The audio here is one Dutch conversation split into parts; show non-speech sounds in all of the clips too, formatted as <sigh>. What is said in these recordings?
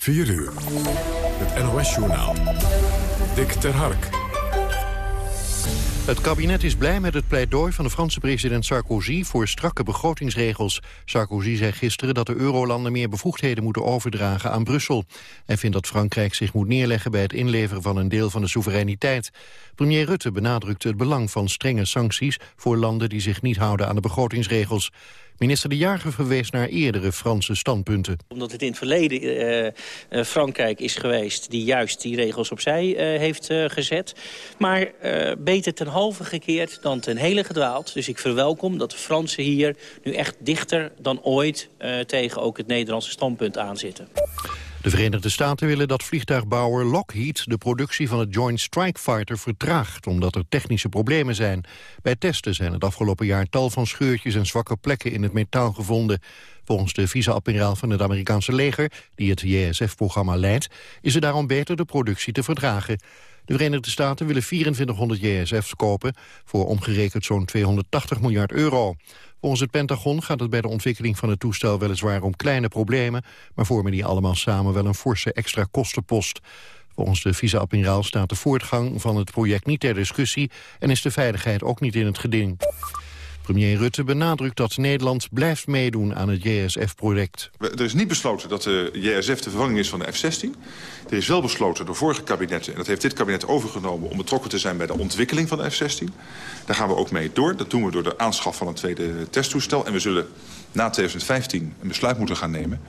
4 uur. Het NOS-journaal. Dick ter Hark. Het kabinet is blij met het pleidooi van de Franse president Sarkozy voor strakke begrotingsregels. Sarkozy zei gisteren dat de eurolanden meer bevoegdheden moeten overdragen aan Brussel. Hij vindt dat Frankrijk zich moet neerleggen bij het inleveren van een deel van de soevereiniteit. Premier Rutte benadrukte het belang van strenge sancties voor landen die zich niet houden aan de begrotingsregels. Minister De Jager verwees naar eerdere Franse standpunten. Omdat het in het verleden uh, Frankrijk is geweest... die juist die regels opzij uh, heeft gezet. Maar beter ten halve gekeerd dan ten hele gedwaald. Dus ik verwelkom dat de Fransen hier nu echt dichter dan ooit... tegen ook het Nederlandse standpunt aanzitten. De Verenigde Staten willen dat vliegtuigbouwer Lockheed de productie van het Joint Strike Fighter vertraagt, omdat er technische problemen zijn. Bij testen zijn het afgelopen jaar tal van scheurtjes en zwakke plekken in het metaal gevonden. Volgens de vice-admiraal van het Amerikaanse leger, die het JSF-programma leidt, is het daarom beter de productie te verdragen. De Verenigde Staten willen 2400 JSF's kopen voor omgerekend zo'n 280 miljard euro. Volgens het Pentagon gaat het bij de ontwikkeling van het toestel weliswaar om kleine problemen, maar vormen die allemaal samen wel een forse extra kostenpost. Volgens de vice-admiraal staat de voortgang van het project niet ter discussie en is de veiligheid ook niet in het geding. Premier Rutte benadrukt dat Nederland blijft meedoen aan het JSF-project. Er is niet besloten dat de JSF de vervanging is van de F-16. Er is wel besloten door vorige kabinetten, en dat heeft dit kabinet overgenomen... om betrokken te zijn bij de ontwikkeling van de F-16. Daar gaan we ook mee door. Dat doen we door de aanschaf van een tweede testtoestel. En we zullen na 2015 een besluit moeten gaan nemen...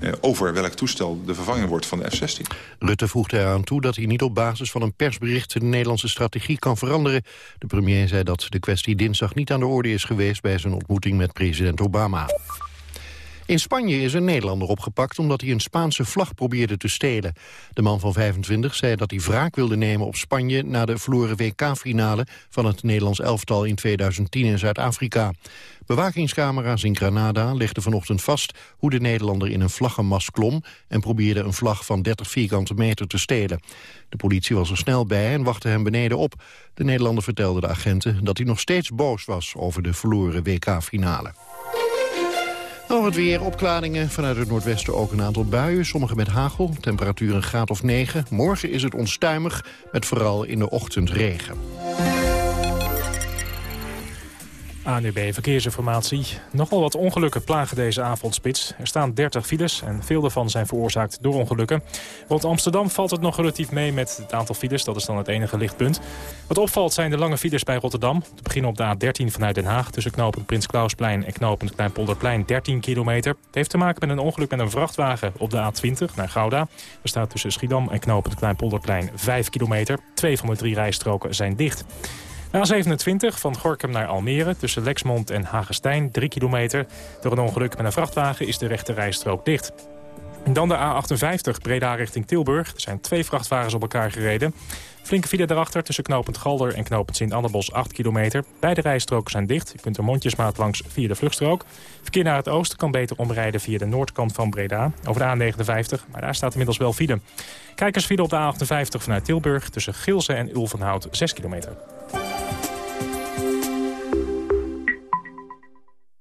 Eh, over welk toestel de vervanging wordt van de F-16. Rutte voegde eraan toe dat hij niet op basis van een persbericht... de Nederlandse strategie kan veranderen. De premier zei dat de kwestie dinsdag niet aan de orde is geweest... bij zijn ontmoeting met president Obama. In Spanje is een Nederlander opgepakt omdat hij een Spaanse vlag probeerde te stelen. De man van 25 zei dat hij wraak wilde nemen op Spanje... na de verloren WK-finale van het Nederlands elftal in 2010 in Zuid-Afrika. Bewakingscamera's in Granada legden vanochtend vast hoe de Nederlander in een vlaggenmast klom en probeerde een vlag van 30 vierkante meter te stelen. De politie was er snel bij en wachtte hem beneden op. De Nederlander vertelde de agenten dat hij nog steeds boos was over de verloren WK-finale. Nog het weer, opklaringen. Vanuit het noordwesten ook een aantal buien. Sommige met hagel, temperatuur een graad of 9. Morgen is het onstuimig, met vooral in de ochtend regen. ANUB Verkeersinformatie. Nogal wat ongelukken plagen deze avondspits. Er staan 30 files en veel daarvan zijn veroorzaakt door ongelukken. Rond Amsterdam valt het nog relatief mee met het aantal files. Dat is dan het enige lichtpunt. Wat opvalt zijn de lange files bij Rotterdam. Te beginnen op de A13 vanuit Den Haag... tussen knooppunt Prins Klausplein en knooppunt Kleinpolderplein 13 kilometer. Het heeft te maken met een ongeluk met een vrachtwagen op de A20 naar Gouda. Er staat tussen Schiedam en knooppunt Kleinpolderplein 5 kilometer. Twee van de drie rijstroken zijn dicht. A27 van Gorkum naar Almere tussen Lexmond en Hagestein 3 kilometer. Door een ongeluk met een vrachtwagen is de rechte rijstrook dicht. Dan de A58 Breda richting Tilburg. Er zijn twee vrachtwagens op elkaar gereden. Flinke file daarachter tussen knooppunt Galder en knooppunt Sint-Annebos 8 kilometer. Beide rijstroken zijn dicht. Je kunt er mondjesmaat langs via de vluchtstrook. Verkeer naar het oosten kan beter omrijden via de noordkant van Breda. Over de A59, maar daar staat inmiddels wel file. Kijkersfile op de A58 vanuit Tilburg tussen Gilze en Ulvenhout 6 kilometer.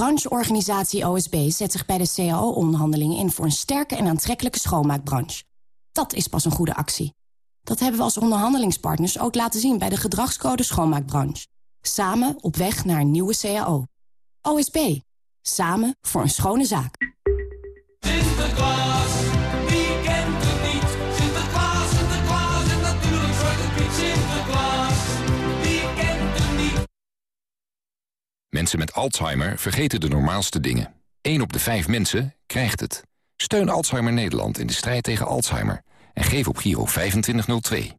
Brancheorganisatie OSB zet zich bij de CAO-onderhandelingen in... voor een sterke en aantrekkelijke schoonmaakbranche. Dat is pas een goede actie. Dat hebben we als onderhandelingspartners ook laten zien... bij de gedragscode schoonmaakbranche. Samen op weg naar een nieuwe CAO. OSB. Samen voor een schone zaak. Mensen met Alzheimer vergeten de normaalste dingen. 1 op de 5 mensen krijgt het. Steun Alzheimer Nederland in de strijd tegen Alzheimer. En geef op Giro 2502.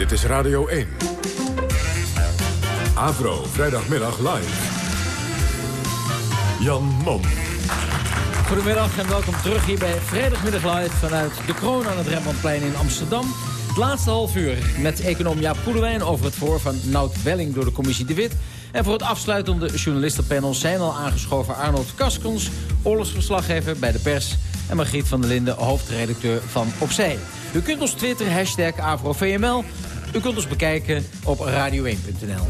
Dit is Radio 1. Avro, vrijdagmiddag live. Jan Mom. Goedemiddag en welkom terug hier bij Vrijdagmiddag Live vanuit de kroon aan het Rembrandtplein in Amsterdam. Het laatste half uur met econoom Jaap Poelewijn over het voor van Nout Welling door de commissie De Wit. En voor het afsluitende journalistenpanel zijn al aangeschoven Arnold Kaskons, oorlogsverslaggever bij de pers... en Margriet van der Linden, hoofdredacteur van Opzij. U kunt ons twitteren, hashtag AfroVML. U kunt ons bekijken op radio1.nl.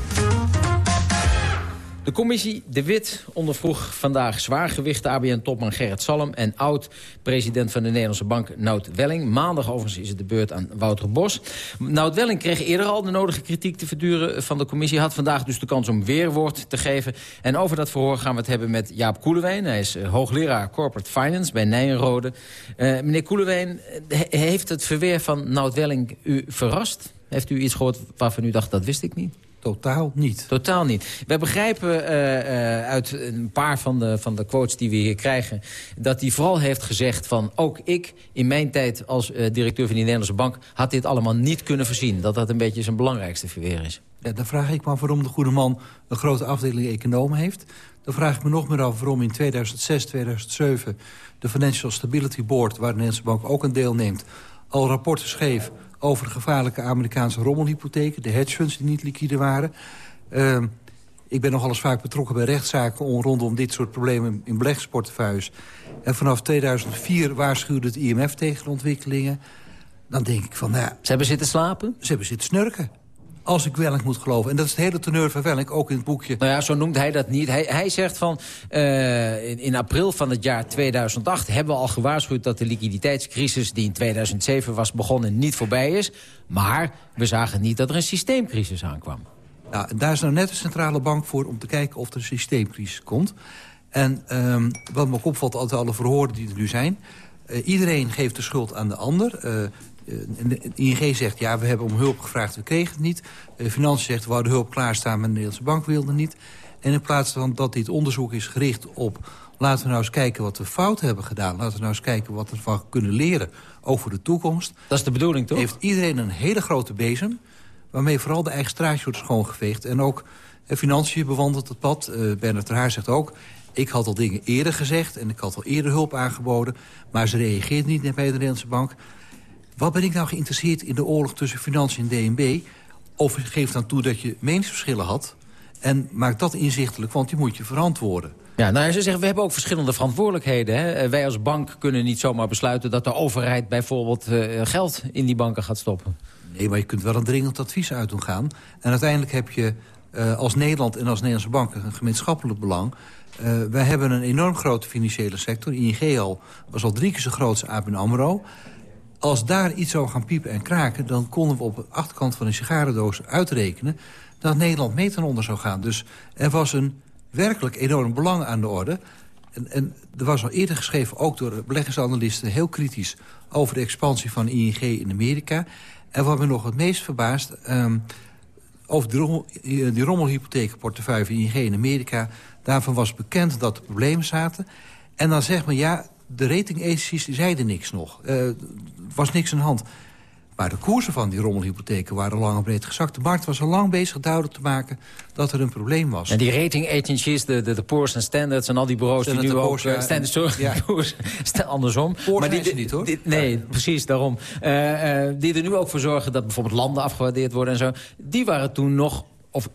De commissie De Wit ondervroeg vandaag zwaargewicht ABN-topman Gerrit Salm... en oud-president van de Nederlandse Bank Nout Welling. Maandag overigens is het de beurt aan Wouter Bos. Nout Welling kreeg eerder al de nodige kritiek te verduren van de commissie. Had vandaag dus de kans om weerwoord te geven. En over dat verhoor gaan we het hebben met Jaap Koelewijn. Hij is eh, hoogleraar Corporate Finance bij Nijenrode. Uh, meneer Koelewijn, heeft het verweer van Nout Welling u verrast? Heeft u iets gehoord waarvan u dacht, dat wist ik niet? Totaal niet. Totaal niet. Wij begrijpen uh, uh, uit een paar van de, van de quotes die we hier krijgen... dat hij vooral heeft gezegd van... ook ik in mijn tijd als uh, directeur van die Nederlandse bank... had dit allemaal niet kunnen voorzien. Dat dat een beetje zijn belangrijkste verweer is. Ja, dan vraag ik me af waarom de goede man een grote afdeling economen heeft. Dan vraag ik me nog meer af waarom in 2006, 2007... de Financial Stability Board, waar de Nederlandse bank ook aan deelneemt... al rapporten schreef over de gevaarlijke Amerikaanse rommelhypotheken... de hedge funds die niet liquide waren. Uh, ik ben nogal eens vaak betrokken bij rechtszaken... rondom dit soort problemen in beleggingsportefeuilles. En vanaf 2004 waarschuwde het IMF tegen de ontwikkelingen. Dan denk ik van, nou ja... Ze hebben zitten slapen? Ze hebben zitten snurken. Als ik Welling moet geloven. En dat is het hele teneur van Welling, ook in het boekje. Nou ja, zo noemt hij dat niet. Hij, hij zegt van, uh, in, in, april van het jaar 2008 hebben we al gewaarschuwd... dat de liquiditeitscrisis die in 2007 was begonnen niet voorbij is. Maar we zagen niet dat er een systeemcrisis aankwam. Nou, daar is nou net de centrale bank voor om te kijken of er een systeemcrisis komt. En um, wat me ook opvalt uit alle verhoren die er nu zijn... Uh, iedereen geeft de schuld aan de ander. Uh, de ING zegt, ja, we hebben om hulp gevraagd, we kregen het niet. De Financiën zegt, we hadden hulp klaarstaan, maar de Nederlandse bank wilde niet. En in plaats van dat dit onderzoek is gericht op... laten we nou eens kijken wat we fout hebben gedaan. Laten we nou eens kijken wat we ervan kunnen leren, voor de toekomst. Dat is de bedoeling, toch? Heeft iedereen een hele grote bezem... waarmee vooral de eigen straatje wordt schoongeveegd. En ook eh, Financiën bewandelt het pad. Uh, Bernard ter Haar zegt ook... Ik had al dingen eerder gezegd en ik had al eerder hulp aangeboden... maar ze reageert niet bij de Nederlandse bank... Wat ben ik nou geïnteresseerd in de oorlog tussen Financiën en DNB? Of geef dan toe dat je meningsverschillen had... en maak dat inzichtelijk, want die moet je verantwoorden. Ja, nou, ze zeggen, we hebben ook verschillende verantwoordelijkheden. Hè? Wij als bank kunnen niet zomaar besluiten... dat de overheid bijvoorbeeld uh, geld in die banken gaat stoppen. Nee, maar je kunt wel een dringend advies uit doen gaan. En uiteindelijk heb je uh, als Nederland en als Nederlandse bank... een gemeenschappelijk belang... Uh, wij hebben een enorm grote financiële sector. ING al was al drie keer zo groot als ABN AMRO als daar iets zou gaan piepen en kraken... dan konden we op de achterkant van een sigarendoos uitrekenen... dat Nederland mee ten onder zou gaan. Dus er was een werkelijk enorm belang aan de orde. En, en er was al eerder geschreven, ook door beleggingsanalisten... heel kritisch over de expansie van ING in Amerika. En wat me nog het meest verbaast... Um, over die, rommel, die rommelhypotheekportefeuille van ING in Amerika... daarvan was bekend dat er problemen zaten. En dan zegt men, ja, de rating zeiden niks nog. Uh, was niks aan de hand. Maar de koersen van die rommelhypotheken waren lang en breed gezakt. De markt was al lang bezig duidelijk te maken dat er een probleem was. En die rating agencies, de, de, de Poor's en Standards en al die bureaus... Standard die nu ook... Uh, standards, sorry, ja. <laughs> Poor's, <laughs> andersom. Poor's maar die, niet, hoor. Die, nee, ja. precies, daarom. Uh, uh, die er nu ook voor zorgen dat bijvoorbeeld landen afgewaardeerd worden en zo. Die waren toen nog of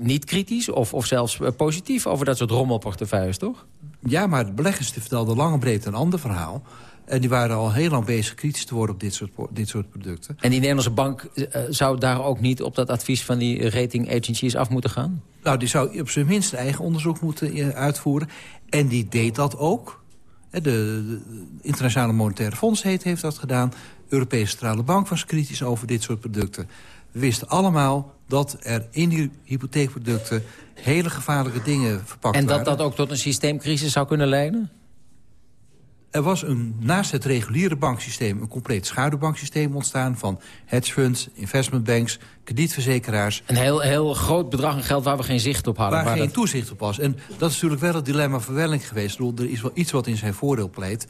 niet kritisch of, of zelfs positief over dat soort rommelportefeuilles, toch? Ja, maar de beleggers vertelden lang en breed een ander verhaal. En die waren al heel lang bezig kritisch te worden op dit soort, dit soort producten. En die Nederlandse bank uh, zou daar ook niet op dat advies van die rating agencies af moeten gaan? Nou, die zou op zijn minst eigen onderzoek moeten eh, uitvoeren. En die deed dat ook. De, de Internationale Monetaire Fonds heet, heeft dat gedaan. De Europese Centrale Bank was kritisch over dit soort producten. We wisten allemaal dat er in die hypotheekproducten... hele gevaarlijke dingen verpakt En dat waren. dat ook tot een systeemcrisis zou kunnen leiden? Er was een, naast het reguliere banksysteem een compleet schaduwbanksysteem ontstaan... van hedge funds, investmentbanks, kredietverzekeraars... Een heel, heel groot bedrag aan geld waar we geen zicht op hadden. Waar geen dat- toezicht op was. En dat is natuurlijk wel het dilemma van Welling geweest. Er is wel iets wat in zijn voordeel pleit.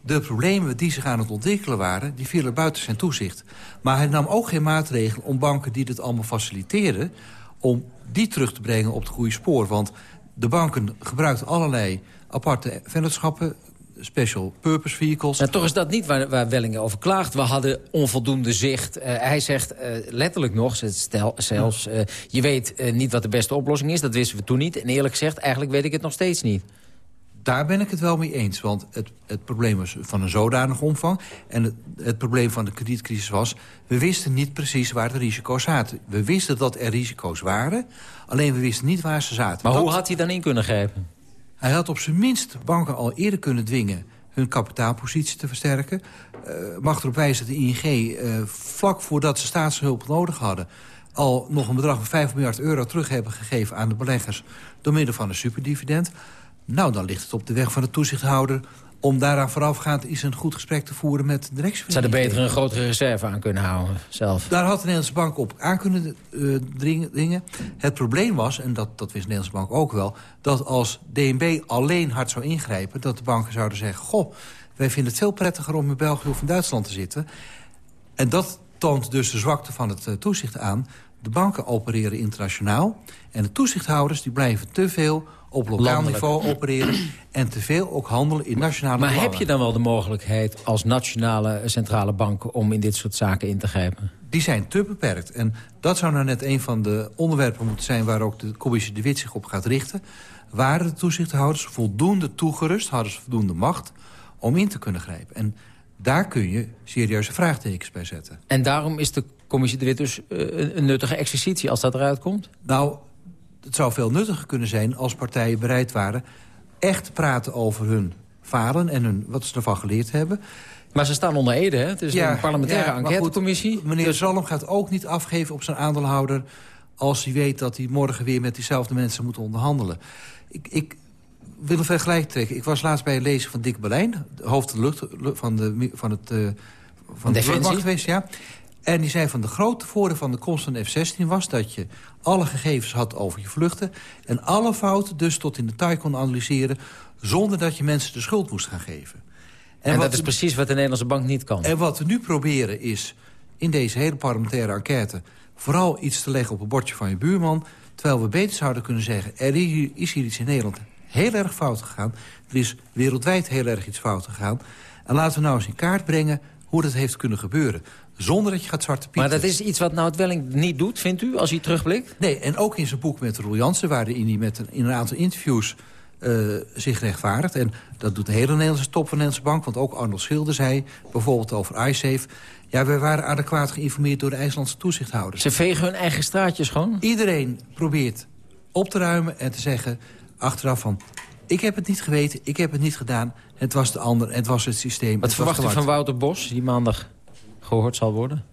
De problemen die zich aan het ontwikkelen waren... die vielen buiten zijn toezicht. Maar hij nam ook geen maatregelen om banken die dit allemaal faciliteerden... om die terug te brengen op het goede spoor. Want de banken gebruikten allerlei aparte vennootschappen... special purpose vehicles. Maar toch is dat niet waar, waar Welling over klaagt. We hadden onvoldoende zicht. Eh, hij zegt eh, letterlijk nog, stel, zelfs... eh, je weet niet wat de beste oplossing is. Dat wisten we toen niet. En eerlijk gezegd, eigenlijk weet ik het nog steeds niet. Daar ben ik het wel mee eens, want het, het probleem was van een zodanige omvang. En het, het probleem van de kredietcrisis was... we wisten niet precies waar de risico's zaten. We wisten dat er risico's waren, alleen we wisten niet waar ze zaten. Maar Dat- hoe had hij dan in kunnen grijpen? Hij had op zijn minst banken al eerder kunnen dwingen hun kapitaalpositie te versterken. Eh mag erop wijzen dat de ING eh, vlak voordat ze staatshulp nodig hadden... al nog een bedrag van 5 miljard euro terug hebben gegeven aan de beleggers... door middel van een superdividend. Nou, dan ligt het op de weg van de toezichthouder... om daaraan voorafgaand eens een goed gesprek te voeren met de van Ze de hadden beter een grotere reserve aan kunnen houden zelf. Daar had de Nederlandse bank op aan kunnen eh, dringen- dingen. Het probleem was, en dat, dat wist de Nederlandse bank ook wel... dat als DNB alleen hard zou ingrijpen... dat de banken zouden zeggen... goh, wij vinden het veel prettiger om in België of in Duitsland te zitten. En dat toont dus de zwakte van het eh, toezicht aan. De banken opereren internationaal. En de toezichthouders die blijven te veel op lokaal Landelijk. niveau opereren... en te veel ook handelen in nationale Maar belangen. heb je dan wel de mogelijkheid als nationale eh, centrale bank... om in dit soort zaken in te grijpen? die zijn te beperkt. En dat zou nou net een van de onderwerpen moeten zijn... waar ook de commissie De Wit zich op gaat richten. Waren de toezichthouders voldoende toegerust, hadden ze voldoende macht... om in te kunnen grijpen. En daar kun je serieuze vraagtekens bij zetten. En daarom is de commissie de Wit dus eh, een, een nuttige exercitie als dat eruit komt? Nou, het zou veel nuttiger kunnen zijn als partijen bereid waren... echt te praten over hun falen en hun, wat ze ervan geleerd hebben... Maar ze staan onder Ede, hè? Het is een parlementaire ja, enquêtecommissie. meneer Dus- Zalm gaat ook niet afgeven op zijn aandeelhouder... als hij weet dat hij morgen weer met diezelfde mensen moet onderhandelen. Ik, ik wil een vergelijking trekken. Ik was laatst bij een lezing van Dick Berlijn... de hoofd van, de van, de, van het... eh, van de Defensie. geweest, ja. En die zei van de grote voordeel van de komst van de F-16 was... dat je alle gegevens had over je vluchten... en alle fouten dus tot in detail kon analyseren... zonder dat je mensen de schuld moest gaan geven. En, dat is precies wat de Nederlandse bank niet kan. en wat we nu proberen is in deze hele parlementaire enquête... vooral iets te leggen op het bordje van je buurman... terwijl we beter zouden kunnen zeggen... er is hier iets in Nederland heel erg fout gegaan. Er is wereldwijd heel erg iets fout gegaan. En laten we nou eens in kaart brengen hoe dat heeft kunnen gebeuren. Zonder dat je gaat zwarte pieten. Maar dat is iets wat Nout Welling niet doet, vindt u, als hij terugblikt? Nee, en ook in zijn boek met Roel Jansen... waarin hij met een, in een aantal interviews eh, zich rechtvaardigt. En dat doet de hele Nederlandse top van de Nederlandse Bank. Want ook Arnold Schilder zei bijvoorbeeld over iSafe... ja, we waren adequaat geïnformeerd door de IJslandse toezichthouders. Ze vegen hun eigen straatjes gewoon? Iedereen probeert op te ruimen en te zeggen achteraf van... ik heb het niet geweten, ik heb het niet gedaan... het was de ander, het was het systeem. Wat het verwacht u van. Wouter Bos, die maandag gehoord zal worden?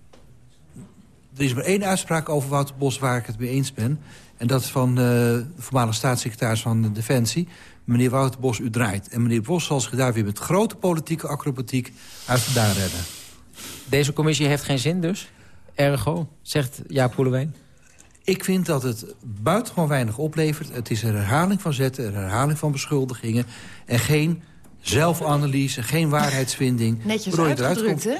Er is maar één uitspraak over Wouter Bos waar ik het mee eens ben. En dat is van eh, de voormalige staatssecretaris van de Defensie. Meneer Wouter Bos, u draait. En meneer Bos zal zich daar weer met grote politieke acrobatiek uit vandaan redden. Deze commissie heeft geen zin dus? Ergo, zegt Jaap Poelewijn. Ik vind dat het buitengewoon weinig oplevert. Het is een herhaling van zetten, een herhaling van beschuldigingen... en geen zelfanalyse, geen waarheidsvinding. Netjes uitgedrukt, hè?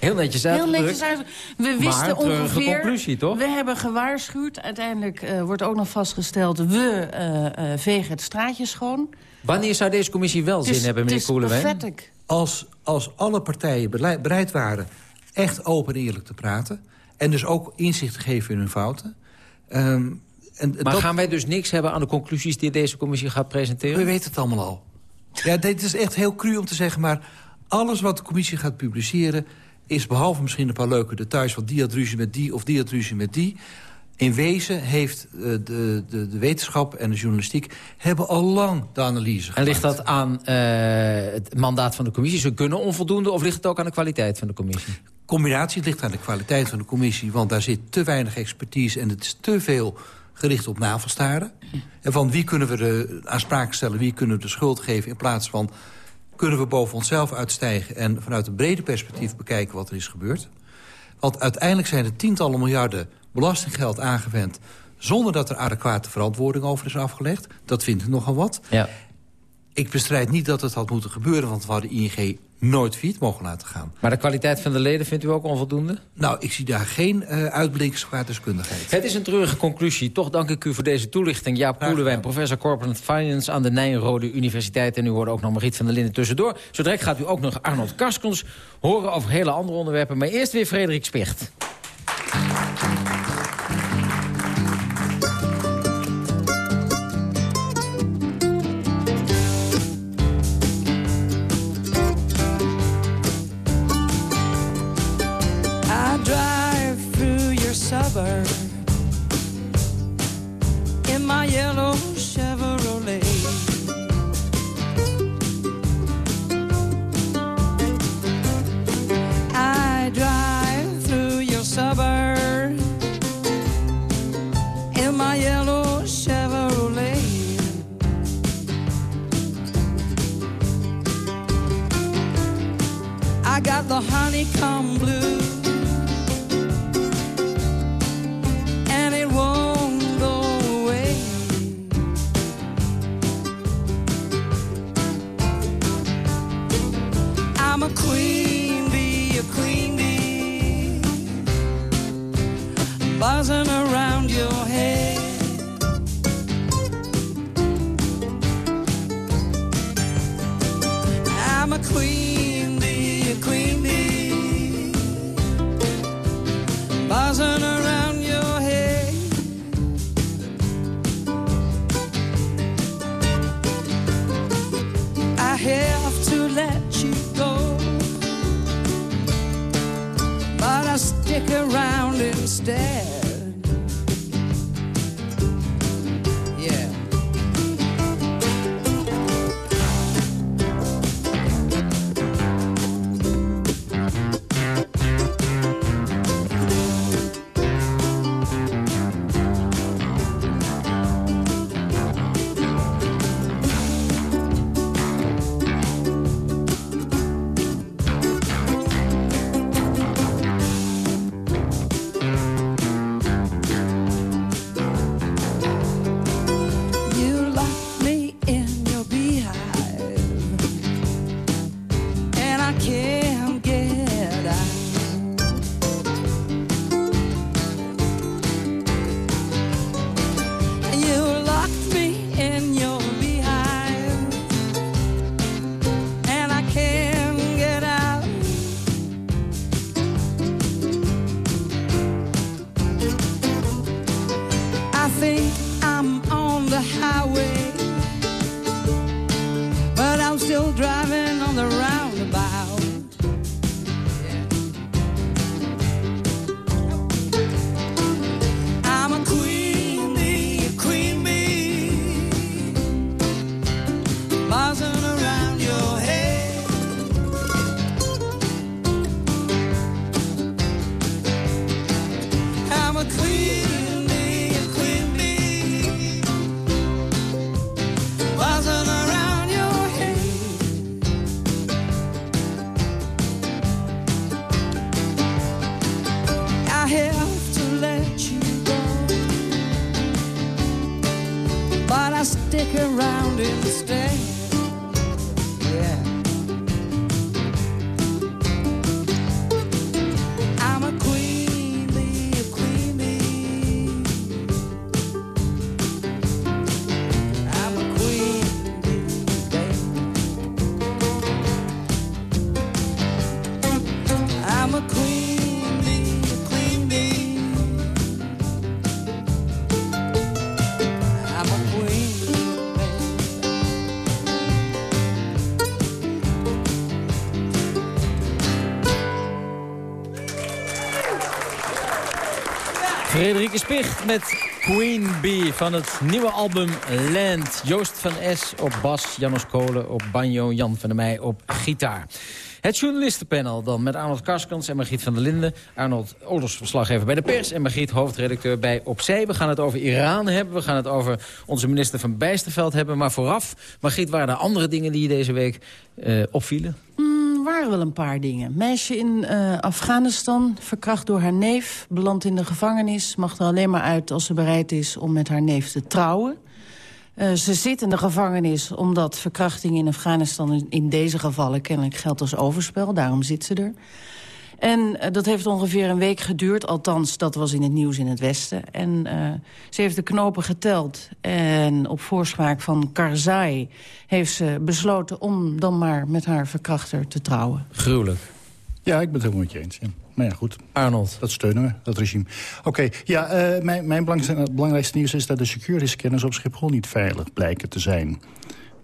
Heel netjes Heel uitgedrukt. netjes uit. We wisten ongeveer... conclusie, toch? We hebben gewaarschuwd. Uiteindelijk eh, wordt ook nog vastgesteld... we eh, eh, vegen het straatje schoon. Wanneer zou deze commissie wel Het zin hebben, meneer pathetic. Als, als alle partijen bereid waren echt open en eerlijk te praten... en dus ook inzicht te geven in hun fouten... ehm, en Maar dat- gaan wij dus niks hebben aan de conclusies die deze commissie gaat presenteren? We weten het allemaal al. Ja, dit is echt heel cru om te zeggen, maar alles wat de commissie gaat publiceren... is behalve misschien een paar leuke details... van die had ruzie met die of die had ruzie met die... In wezen heeft eh, de, de, de wetenschap en de journalistiek... hebben al lang de analyse En ligt dat aan eh, het mandaat van de commissie? Ze kunnen onvoldoende of ligt het ook aan de kwaliteit van de commissie? combinatie. Het ligt aan de kwaliteit van de commissie... want daar zit te weinig expertise en het is te veel gericht op navelstaren. En van wie kunnen we de aanspraak stellen, wie kunnen we de schuld geven... in plaats van kunnen we boven onszelf uitstijgen... en vanuit een brede perspectief bekijken wat er is gebeurd. Want uiteindelijk zijn er tientallen miljarden belastinggeld aangewend... zonder dat er adequate verantwoording over is afgelegd. Dat vind ik nogal wat. Ja. Ik bestrijd niet dat het had moeten gebeuren... want we hadden ING nooit failliet mogen laten gaan. Maar de kwaliteit van de leden vindt u ook onvoldoende? Nou, ik zie daar geen uh, uitblinkers qua deskundigheid. Het is een treurige conclusie. Toch dank ik u voor deze toelichting. Jaap Koelewijn, professor Corporate Finance aan de Nijrode Universiteit. En u hoorde ook nog Mariet van der Linden tussendoor. Zo direct gaat u ook nog Arnold Karskens horen over hele andere onderwerpen. Maar eerst weer Frederik Spicht. Honeycomb blue. Spicht met Queen Bee van het nieuwe album Land. Joost van S op bas, Janos Kolen op banjo, Jan van der Meij op gitaar. Het journalistenpanel dan met Arnold Karskens en Margriet van der Linden. Arnold oorlogsverslaggever bij de pers en Margriet hoofdredacteur bij Opzij. We gaan het over Iran hebben, we gaan het over onze minister van Bijsterveld hebben. Maar vooraf, Margriet, waren er andere dingen die je deze week eh, opvielen? Hmm, waren wel een paar dingen. Meisje in eh, Afghanistan, verkracht door haar neef, belandt in de gevangenis. Mag er alleen maar uit als ze bereid is om met haar neef te trouwen. Uh, ze zit in de gevangenis omdat verkrachting in Afghanistan... in deze gevallen kennelijk geldt als overspel. Daarom zit ze er. En uh, dat heeft ongeveer een week geduurd. Althans, dat was in het nieuws in het Westen. En uh, ze heeft de knopen geteld. En op voorspraak van Karzai heeft ze besloten... om dan maar met haar verkrachter te trouwen. Gruwelijk. Ja, ik ben het helemaal met je eens. Ja. Maar ja, goed. Arnold. Dat steunen we, dat regime. Oké, okay, ja, uh, mijn, mijn belangrijkste, belangrijkste nieuws is dat de security scanners op Schiphol niet veilig blijken te zijn.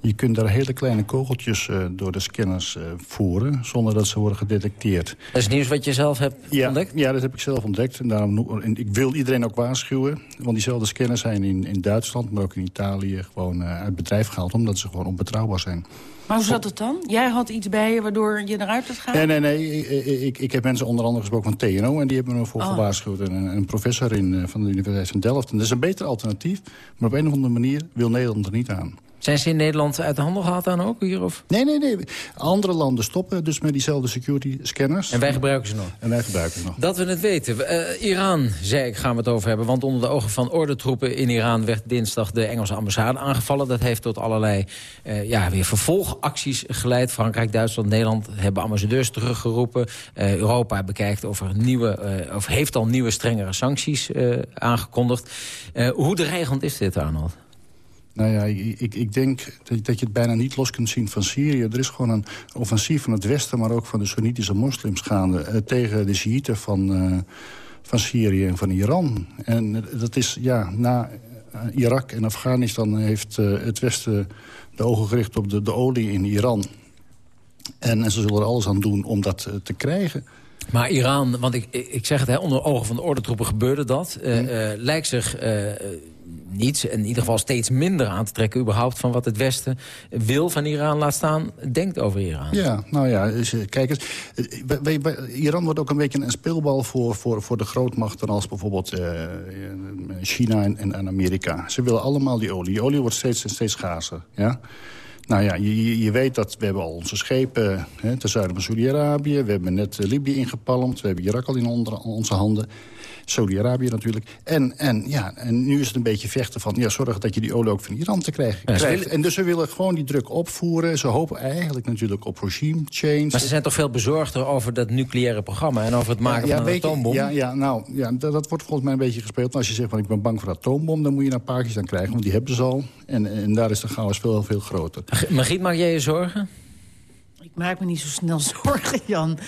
Je kunt daar hele kleine kogeltjes uh, door de scanners uh, voeren... zonder dat ze worden gedetecteerd. Dat is nieuws wat je zelf hebt ja, ontdekt? Ja, dat heb ik zelf ontdekt. En daarom, en ik wil iedereen ook waarschuwen. Want diezelfde scanners zijn in, in Duitsland, maar ook in Italië... gewoon uh, uit bedrijf gehaald, omdat ze gewoon onbetrouwbaar zijn. Maar hoe zat het dan? Jij had iets bij je waardoor je eruit had gaan? Nee, nee, nee. Ik, ik, ik heb mensen onder andere gesproken van TNO... en die hebben me ervoor oh. gewaarschuwd. En een, een professor in, van de Universiteit van Delft. En dat is een beter alternatief. Maar op een of andere manier wil Nederland er niet aan. Zijn ze in Nederland uit de handel gehad dan ook hier? Of? Nee, nee, nee. Andere landen stoppen dus met diezelfde security scanners. En wij gebruiken ze nog? En wij gebruiken ze nog. Dat we het weten. Uh, Iran, zei ik, gaan we het over hebben. Want onder de ogen van ordentroepen in Iran werd dinsdag de Engelse ambassade aangevallen. Dat heeft tot allerlei uh, ja, weer vervolgacties geleid. Frankrijk, Duitsland, Nederland hebben ambassadeurs teruggeroepen. Uh, Europa bekijkt of er nieuwe, of heeft al nieuwe strengere sancties aangekondigd. hoe dreigend is dit, Arnold? Nou ja, ik, ik denk dat, je het bijna niet los kunt zien van Syrië. Er is gewoon een offensief van het Westen, maar ook van de Soenitische moslims gaande... Eh, tegen de Shiiten van, uh, van Syrië en van Iran. En dat is, ja, na Irak en Afghanistan heeft het Westen de ogen gericht op de, de olie in Iran. En, en ze zullen er alles aan doen om dat te krijgen. Maar Iran, want ik, ik zeg het, hè, onder ogen van de ordentroepen gebeurde dat... Uh, uh, lijkt zich uh, niets, en in ieder geval steeds minder aan te trekken... überhaupt van wat het Westen wil van Iran, laat staan, denkt over Iran. Ja, nou ja, dus, kijk eens. Bij, Iran wordt ook een beetje een speelbal voor, voor, voor de grootmachten... als bijvoorbeeld China en, en Amerika. Ze willen allemaal die olie. Die olie wordt steeds en steeds ja? Nou ja, je, je weet dat we hebben al onze schepen hè, ten zuiden van Saudi-Arabië. We hebben net Libië ingepalmd. We hebben Irak al in onder, onze handen. Saudi-Arabië natuurlijk. En, en, ja, en nu is het een beetje vechten van... ja, zorg dat je die olie ook van Iran te krijgen ja, krijgt. Willen... En dus ze willen gewoon die druk opvoeren. Ze hopen eigenlijk natuurlijk op regime change. Maar ze zijn toch veel bezorgder over dat nucleaire programma... en over het maken ja, van een atoombom? Ja, ja, nou, ja, dat, dat, wordt volgens mij een beetje gespeeld. als je zegt, van, ik ben bang voor atoombom... dan moet je naar Pakistan krijgen, want die hebben ze al. En, en daar is de chaos veel, veel groter. Margriet, maak jij je zorgen? Ik maak me niet zo snel <laughs> zorgen, Jan.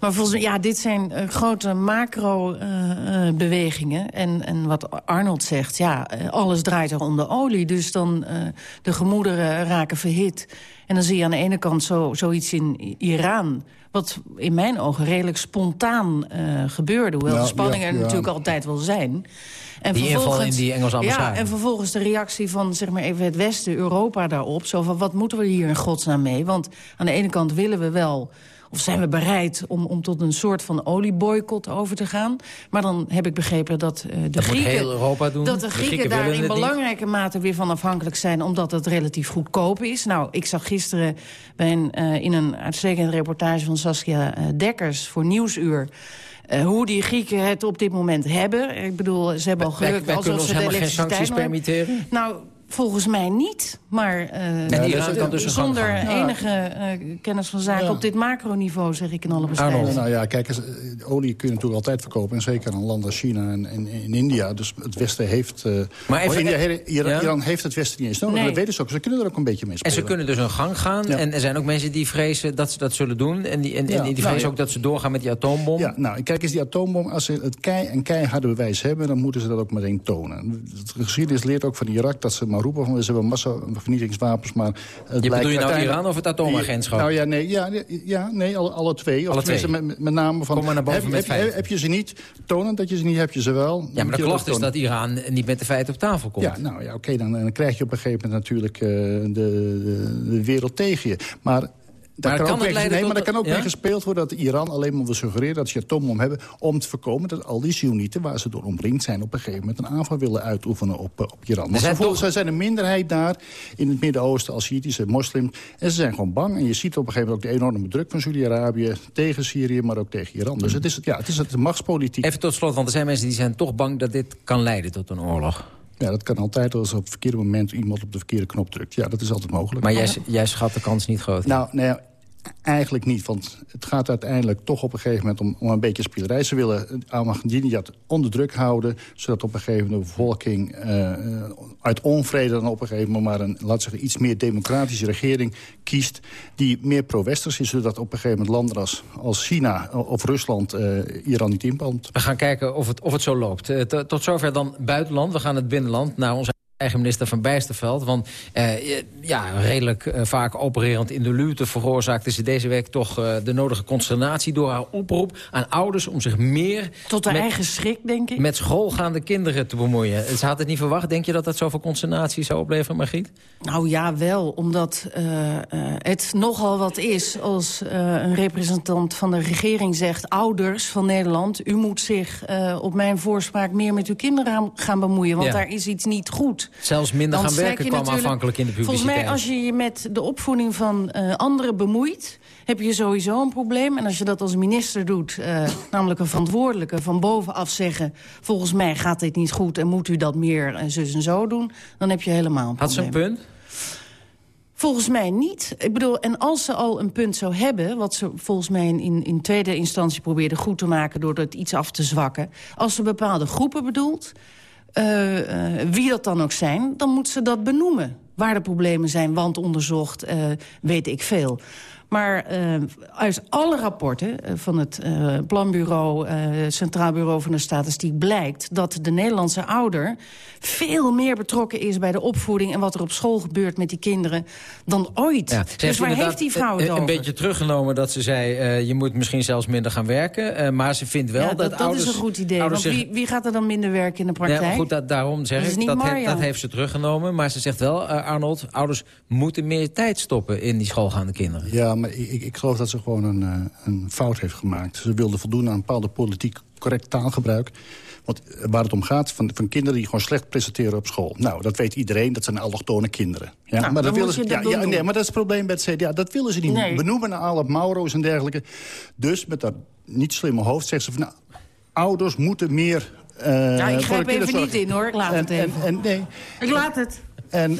Maar volgens mij, ja, dit zijn uh, grote macro-bewegingen. Uh, uh, en, en wat Arnold zegt, ja, alles draait er om de olie. Dus dan de gemoederen raken verhit. En dan zie je aan de ene kant zo, zoiets in Iran... wat in mijn ogen redelijk spontaan gebeurde. Hoewel de spanningen ja, er natuurlijk altijd wel zijn. En Die inval vervolgens- in die Engelse ambassade. Ja, en vervolgens de reactie van zeg maar even het Westen, Europa daarop. Zo van, wat moeten we hier in godsnaam mee? Want aan de ene kant willen we wel... Of zijn we bereid om, om tot een soort van olieboycott over te gaan? Maar dan heb ik begrepen dat uh, de Dat Grieken... heel Europa doen. Dat de De Grieken, daar in niet. belangrijke mate weer van afhankelijk zijn... omdat het relatief goedkoop is. Nou, ik zag gisteren bij een, uh, in een uitstekende reportage van Saskia uh, Dekkers... voor Nieuwsuur... Uh, hoe die Grieken het op dit moment hebben. Ik bedoel, ze hebben al Wij, gelukt wij alsof kunnen ons ze de helemaal geen elektriciteit sancties nog hebben. permitteren. Nou, volgens mij niet. Maar uh, En Iran kan dus zijn gang zonder enige uh, kennis van zaken Ja. op dit macroniveau, zeg ik in alle bescheidenheid. Nou ja, kijk, eens, eh, olie kun je natuurlijk altijd verkopen. En zeker aan landen als China en, en, en India. Dus het Westen heeft... eh, Maar even- oh, India, he- Iran, Ja? Iran heeft het Westen niet eens nodig. Nee. Dat weten ze ook. Ze kunnen er ook een beetje mee En spelen. ze kunnen dus hun gang gaan. Ja. En er zijn ook mensen die vrezen dat ze dat zullen doen. En die, en, en die nou vrezen ja. ook dat ze doorgaan met die atoombom. Ja, nou, kijk eens, die atoombom, als ze het kei en keiharde bewijs hebben... dan moeten ze dat ook meteen tonen. De geschiedenis leert ook van Irak dat ze maar roepen van ze hebben massavernietigingswapens, maar... Het Je bedoel je nou Iran of het atoomagentschap? Nou ja, nee, ja, ja, nee alle, alle twee. Of Alle twee. Met, met name van... Kom maar naar boven heb, met heb, heb, je ze niet, tonen dat je ze niet, heb je ze wel. Ja, maar de klacht is dat Iran niet met de feiten op tafel komt. Ja, nou ja, oké, dan, dan krijg je op een gegeven moment natuurlijk eh, de, de, de wereld tegen je. Maar... Daar Maar kan, kan ook nee, maar daar kan ook ja? mee gespeeld worden dat Iran alleen maar wil suggereren dat ze atoombom hebben... om te voorkomen dat al die Soenieten waar ze door omringd zijn... op een gegeven moment een aanval willen uitoefenen op, eh, op Iran. Want zijn ze, voelen- toch- zijn een minderheid daar in het Midden-Oosten als Shiïtische moslims. En ze zijn gewoon bang. En je ziet op een gegeven moment ook de enorme druk van Saudi-Arabië... tegen Syrië, maar ook tegen Iran. Dus het is, ja, het is het machtspolitiek. Even tot slot, want er zijn mensen die zijn toch bang dat dit kan leiden tot een oorlog. Ja, dat kan altijd als op het verkeerde moment iemand op de verkeerde knop drukt. Ja, dat is altijd mogelijk. Maar jij, jij schat de kans niet groot. Nou, nee, eigenlijk niet. Want het gaat uiteindelijk toch op een gegeven moment om, om een beetje spielerij. Ze willen Ahmadinejad onder druk houden... zodat op een gegeven moment de bevolking eh, eh, uit onvrede... dan op een gegeven moment maar een, laat zeggen, iets meer democratische regering kiest... die meer pro-westers is, zodat op een gegeven moment landen als, China of Rusland... eh, Iran niet inpalmt. We gaan kijken of het, of het zo loopt. Eh, to- tot zover dan buitenland. We gaan het binnenland naar onze eigen minister van Bijsterveld. Want eh, ja, redelijk eh, vaak opererend in de luwte veroorzaakte ze deze week toch eh, de nodige consternatie... door haar oproep aan ouders om zich meer... Tot haar met- eigen schrik, denk ik. met schoolgaande kinderen te bemoeien. Ze had het niet verwacht. Denk je dat dat zoveel consternatie zou opleveren, Margriet? Nou ja, wel, omdat het nogal wat is als een representant van de regering zegt... ouders van Nederland, u moet zich op mijn voorspraak meer met uw kinderen aan- gaan bemoeien... want Ja. daar is iets niet goed. Zelfs minder gaan werken kwam aanvankelijk in de publiciteit. Volgens mij, als je je met de opvoeding van eh, anderen bemoeit... heb je sowieso een probleem. En als je dat als minister doet, eh, <laughs> namelijk een verantwoordelijke... van bovenaf zeggen, volgens mij gaat dit niet goed... en moet u dat meer eh, zus en zo doen... dan heb je helemaal een Had ze probleem. een punt? Volgens mij niet. Ik bedoel, en als ze al een punt zou hebben... wat ze volgens mij in, in, in tweede instantie probeerde goed te maken... door het iets af te zwakken. Als ze bepaalde groepen bedoelt, eh, eh, wie dat dan ook zijn... dan moet ze dat benoemen. Waar de problemen zijn, want onderzocht, eh, weet ik veel. Maar eh, uit alle rapporten eh, van het eh, Planbureau... eh, Centraal Bureau van de Statistiek blijkt... dat de Nederlandse ouder veel meer betrokken is bij de opvoeding... en wat er op school gebeurt met die kinderen dan ooit. Ja, dus waar heeft die vrouw het een, over? een beetje teruggenomen dat ze zei... eh, je moet misschien zelfs minder gaan werken. eh, maar ze vindt wel ja, dat, dat, dat ouders... is een goed idee. Want zich- wie, wie gaat er dan minder werken in de Ja, praktijk? maar goed, dat, daarom zeg Dat ik, niet dat, he- dat heeft ze teruggenomen. Maar ze zegt wel, Arnold, ouders moeten meer tijd stoppen... in die schoolgaande kinderen. Ja, maar ik, ik- geloof dat ze gewoon een, eh, een fout heeft gemaakt. Ze wilde voldoen aan een bepaalde politiek correct taalgebruik. Want eh, waar het om gaat, van, van kinderen die gewoon slecht presenteren op school. Nou, dat weet iedereen, dat zijn allochtone kinderen. Ja, Nou, maar dan willen ze, dat ja, nee, maar dat is het probleem bij het CDA. Dat willen ze niet Nee. benoemen naar alle Mauro's en dergelijke. Dus met dat niet slimme hoofd zegt ze van... Nou, ouders moeten meer... eh, ja, ik grijp even niet in, hoor. Ik laat En- het even. En, en, nee, ik laat het. en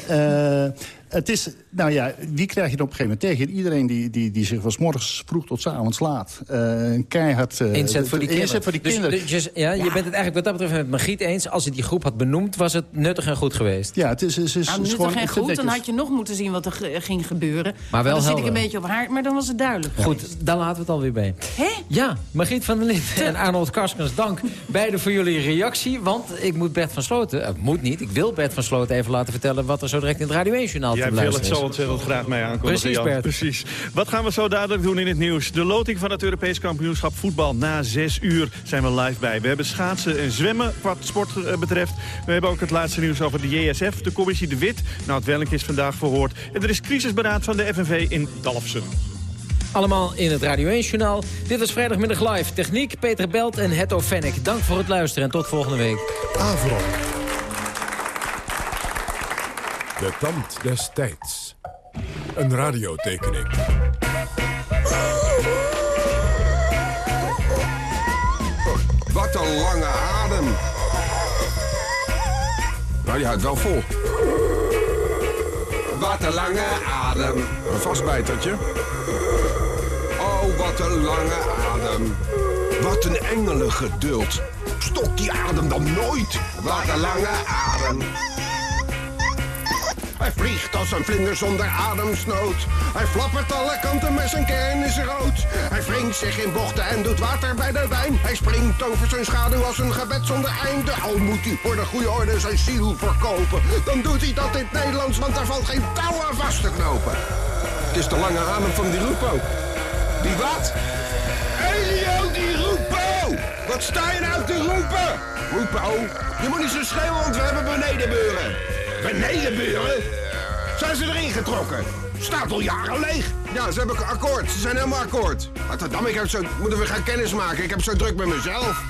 het is, nou ja, wie krijg je dan op een gegeven moment tegen? Iedereen die, die, die zich van 's morgens vroeg tot 's avonds laat. eh, een keihard... eh, Inzet voor die kinderen. Inzet voor die Dus- kinderen. dus je- ja, je bent het eigenlijk wat dat betreft met Margriet eens. Als ze die groep had benoemd, was het nuttig en goed geweest. Ja, het is, het is, Nou, is nuttig gewoon... en goed, dan had je nog moeten zien wat er ging gebeuren. Maar wel dan zit ik een beetje op haar, maar dan was het duidelijk. Goed, daar laten we het alweer bij. Hè? Ja, Margriet van der Linden en Arnold Karskens, dank beide voor jullie reactie. Want ik moet Bert van Sloten, eh, moet niet, ik wil Bert van Sloten even laten vertellen... wat er zo direct in het Radio 1-journaal te Jij wil is. ontzettend graag mee aankondigen, Precies, Jan. Bert. Precies. Wat gaan we zo dadelijk doen in het nieuws? De loting van het Europees kampioenschap voetbal na zes uur zijn we live bij. We hebben schaatsen en zwemmen wat sport eh, betreft. We hebben ook het laatste nieuws over de JSF, de commissie De Wit. Nou, het Wellink is vandaag verhoord. En er is crisisberaad van de FNV in Dalfsen. Allemaal in het Radio 1-journaal. Dit was vrijdagmiddag live. Techniek, Peter Belt en Hetto Fennek. Dank voor het luisteren en tot volgende week. Avro. De tand des tijds. Een radiotekening. Wat een lange adem. Nou, die houdt wel vol. Wat een lange adem. Een vastbijtertje. Oh, wat een lange adem. Wat een engelengeduld. Stok die adem dan nooit. Wat een lange adem. Hij vliegt als een vlinder zonder ademsnood. Hij flappert alle kanten, maar zijn kern is rood. Hij wringt zich in bochten en doet water bij de wijn. Hij springt over zijn schaduw als een gebed zonder einde. Al moet hij voor de goede orde zijn ziel verkopen. Dan doet hij dat in het Nederlands, want daar valt geen touw aan vast te knopen. Het is de lange adem van die Rupo. Die wat? Elio, die Rupo! Wat sta je nou te roepen? Rupo, je moet niet zo schreeuwen, want we hebben benedenburen. Benedenburen? Zijn ze erin getrokken? Staat al jaren leeg. Ja, ze hebben akkoord. Ze zijn helemaal akkoord. Rotterdam, ik heb zo, moeten we gaan kennis maken. Ik heb zo druk met mezelf.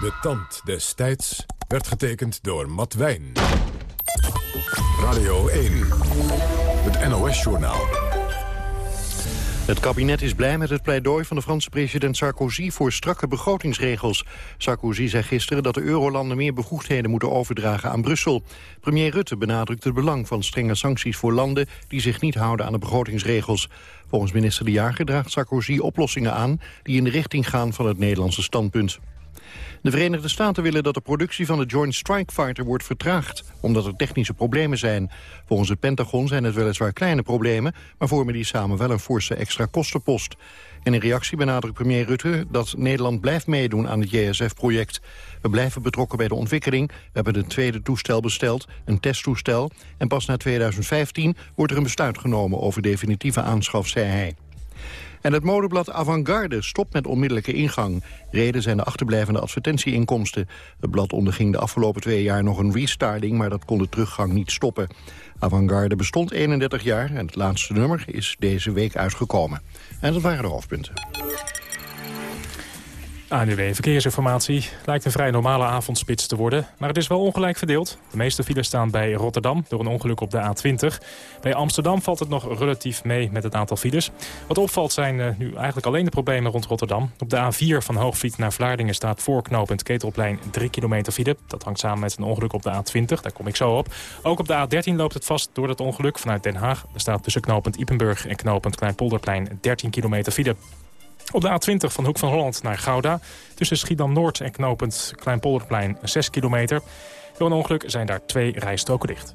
De tand des tijds werd getekend door Matt Wijn. Radio 1. Het NOS-journaal. Het kabinet is blij met het pleidooi van de Franse president Sarkozy voor strakke begrotingsregels. Sarkozy zei gisteren dat de eurolanden meer bevoegdheden moeten overdragen aan Brussel. Premier Rutte benadrukt het belang van strenge sancties voor landen die zich niet houden aan de begrotingsregels. Volgens minister De Jager draagt Sarkozy oplossingen aan die in de richting gaan van het Nederlandse standpunt. De Verenigde Staten willen dat de productie van de Joint Strike Fighter wordt vertraagd, omdat er technische problemen zijn. Volgens het Pentagon zijn het weliswaar kleine problemen, maar vormen die samen wel een forse extra kostenpost. En in reactie benadrukt premier Rutte dat Nederland blijft meedoen aan het JSF-project. We blijven betrokken bij de ontwikkeling. We hebben een tweede toestel besteld, een testtoestel. En pas na 2015 wordt er een besluit genomen over definitieve aanschaf, zei hij. En het modeblad Avantgarde stopt met onmiddellijke ingang. Reden zijn de achterblijvende advertentieinkomsten. Het blad onderging de afgelopen twee jaar nog een restarting... maar dat kon de teruggang niet stoppen. Avantgarde bestond 31 jaar en het laatste nummer is deze week uitgekomen. En dat waren de hoofdpunten. ANUW Verkeersinformatie lijkt een vrij normale avondspits te worden, maar het is wel ongelijk verdeeld. De meeste files staan bij Rotterdam door een ongeluk op de A20. Bij Amsterdam valt het nog relatief mee met het aantal files. Wat opvalt zijn uh, nu eigenlijk alleen de problemen rond Rotterdam. Op de A4 van Hoogvliet naar Vlaardingen staat voorknopend Ketelplein 3 kilometer file. Dat hangt samen met een ongeluk op de A20, daar kom ik zo op. Ook op de A13 loopt het vast door dat ongeluk vanuit Den Haag. Er staat tussen knopend Ipenburg en knopend Kleinpolderplein 13 kilometer file. Op de A20 van Hoek van Holland naar Gouda. Tussen Schiedam-Noord en knooppunt Kleinpolderplein 6 kilometer. Door een ongeluk zijn daar twee rijstroken dicht.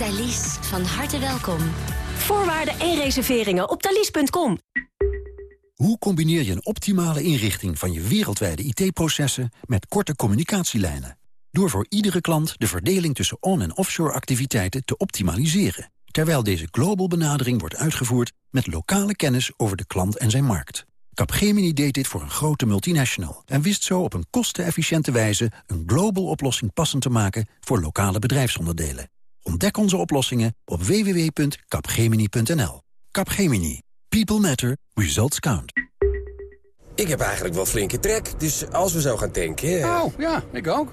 Thalys, van harte welkom. Voorwaarden en reserveringen op thalys.com. Hoe combineer je een optimale inrichting van je wereldwijde IT-processen met korte communicatielijnen? Door voor iedere klant de verdeling tussen on- en offshore activiteiten te optimaliseren. Terwijl deze global benadering wordt uitgevoerd met lokale kennis over de klant en zijn markt. Capgemini deed dit voor een grote multinational en wist zo op een kostenefficiënte wijze een global oplossing passend te maken voor lokale bedrijfsonderdelen. Ontdek onze oplossingen op www.capgemini.nl. Capgemini. People matter. Results count. Ik heb eigenlijk wel flinke trek, dus als we zo gaan tanken... Oh, ja, ik ook.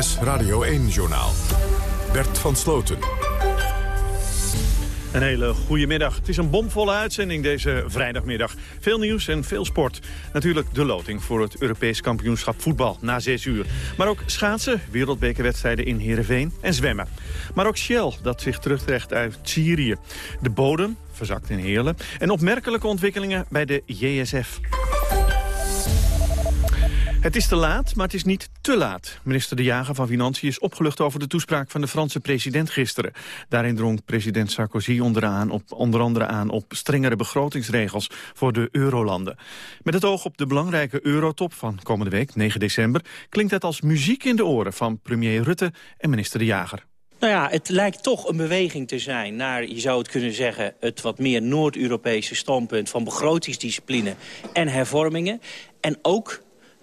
Radio 1-journaal. Bert van Sloten. Een hele goede middag. Het is een bomvolle uitzending deze vrijdagmiddag. Veel nieuws en veel sport. Natuurlijk de loting voor het Europees kampioenschap voetbal na 6 uur. Maar ook schaatsen, wereldbekerwedstrijden in Heerenveen en zwemmen. Maar ook Shell, dat zich terugtrekt uit Syrië. De bodem verzakt in Heerlen. En opmerkelijke ontwikkelingen bij de JSF. Het is te laat, maar het is niet te laat. Minister De Jager van Financiën is opgelucht over de toespraak van de Franse president gisteren. Daarin drong president Sarkozy onderaan op, onder andere aan op strengere begrotingsregels voor de eurolanden. Met het oog op de belangrijke eurotop van komende week, 9 december, klinkt het als muziek in de oren van premier Rutte en minister De Jager. Nou ja, het lijkt toch een beweging te zijn naar, je zou het kunnen zeggen... het wat meer Noord-Europese standpunt van begrotingsdiscipline en hervormingen. En ook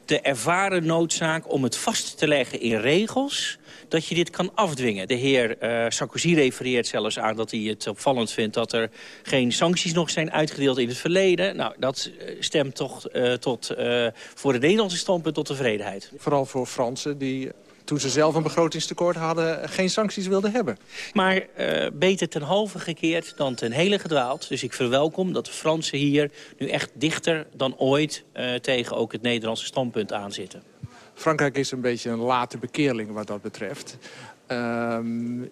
de ervaren noodzaak om het vast te leggen in regels dat je dit kan afdwingen. De heer uh, Sarkozy refereert zelfs aan dat hij het opvallend vindt... dat er geen sancties nog zijn uitgedeeld in het verleden. Nou, dat eh, stemt toch uh, tot, voor de Nederlandse standpunt tot tevredenheid. Vooral voor Fransen die toen ze zelf een begrotingstekort hadden... geen sancties wilden hebben. Maar uh, beter ten halve gekeerd dan ten hele gedwaald. Dus ik verwelkom dat de Fransen hier nu echt dichter dan ooit... Uh, tegen ook het Nederlandse standpunt aanzitten. Frankrijk is een beetje een late bekeerling wat dat betreft. Uh,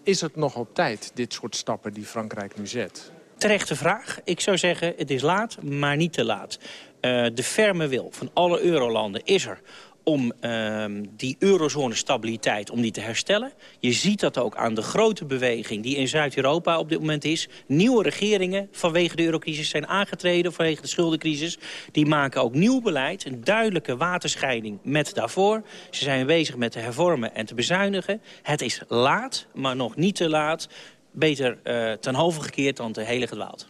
is het nog op tijd, dit soort stappen die Frankrijk nu zet? Terechte vraag. Ik zou zeggen, het is laat, maar niet te laat. Uh, de ferme wil van alle eurolanden is er om uh, die eurozone-stabiliteit om die te herstellen. Je ziet dat ook aan de grote beweging die in Zuid-Europa op dit moment is. Nieuwe regeringen vanwege de eurocrisis zijn aangetreden, vanwege de schuldencrisis. Die maken ook nieuw beleid, een duidelijke waterscheiding met daarvoor. Ze zijn bezig met te hervormen en te bezuinigen. Het is laat, maar nog niet te laat. Beter uh, ten halve gekeerd dan te hele gedwaald.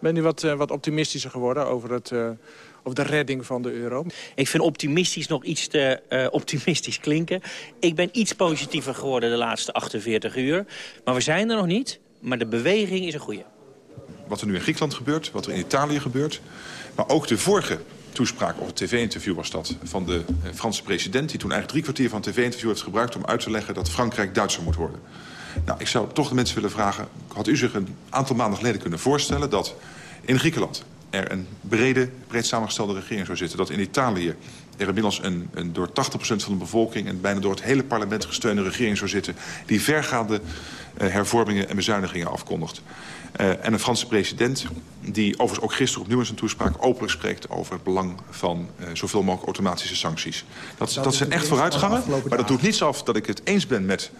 Ben u wat, uh, wat optimistischer geworden over het... Uh of de redding van de euro? Ik vind optimistisch nog iets te uh, optimistisch klinken. Ik ben iets positiever geworden de laatste 48 uur. Maar we zijn er nog niet, maar de beweging is een goede. Wat er nu in Griekenland gebeurt, wat er in Italië gebeurt... maar ook de vorige toespraak, of het tv-interview was dat... van de Franse president, die toen eigenlijk drie kwartier van het tv-interview heeft gebruikt... om uit te leggen dat Frankrijk Duitser moet worden. Nou, ik zou toch de mensen willen vragen... had u zich een aantal maanden geleden kunnen voorstellen dat in Griekenland er een brede, breed samengestelde regering zou zitten. Dat in Italië er inmiddels een, een door 80% van de bevolking... en bijna door het hele parlement gesteunde regering zou zitten... die vergaande uh, hervormingen en bezuinigingen afkondigt. Uh, en een Franse president die overigens ook gisteren opnieuw in zijn toespraak... openlijk spreekt over het belang van uh, zoveel mogelijk automatische sancties. Dat, dat zijn echt vooruitgangen, maar dat doet niets af dat ik het eens ben met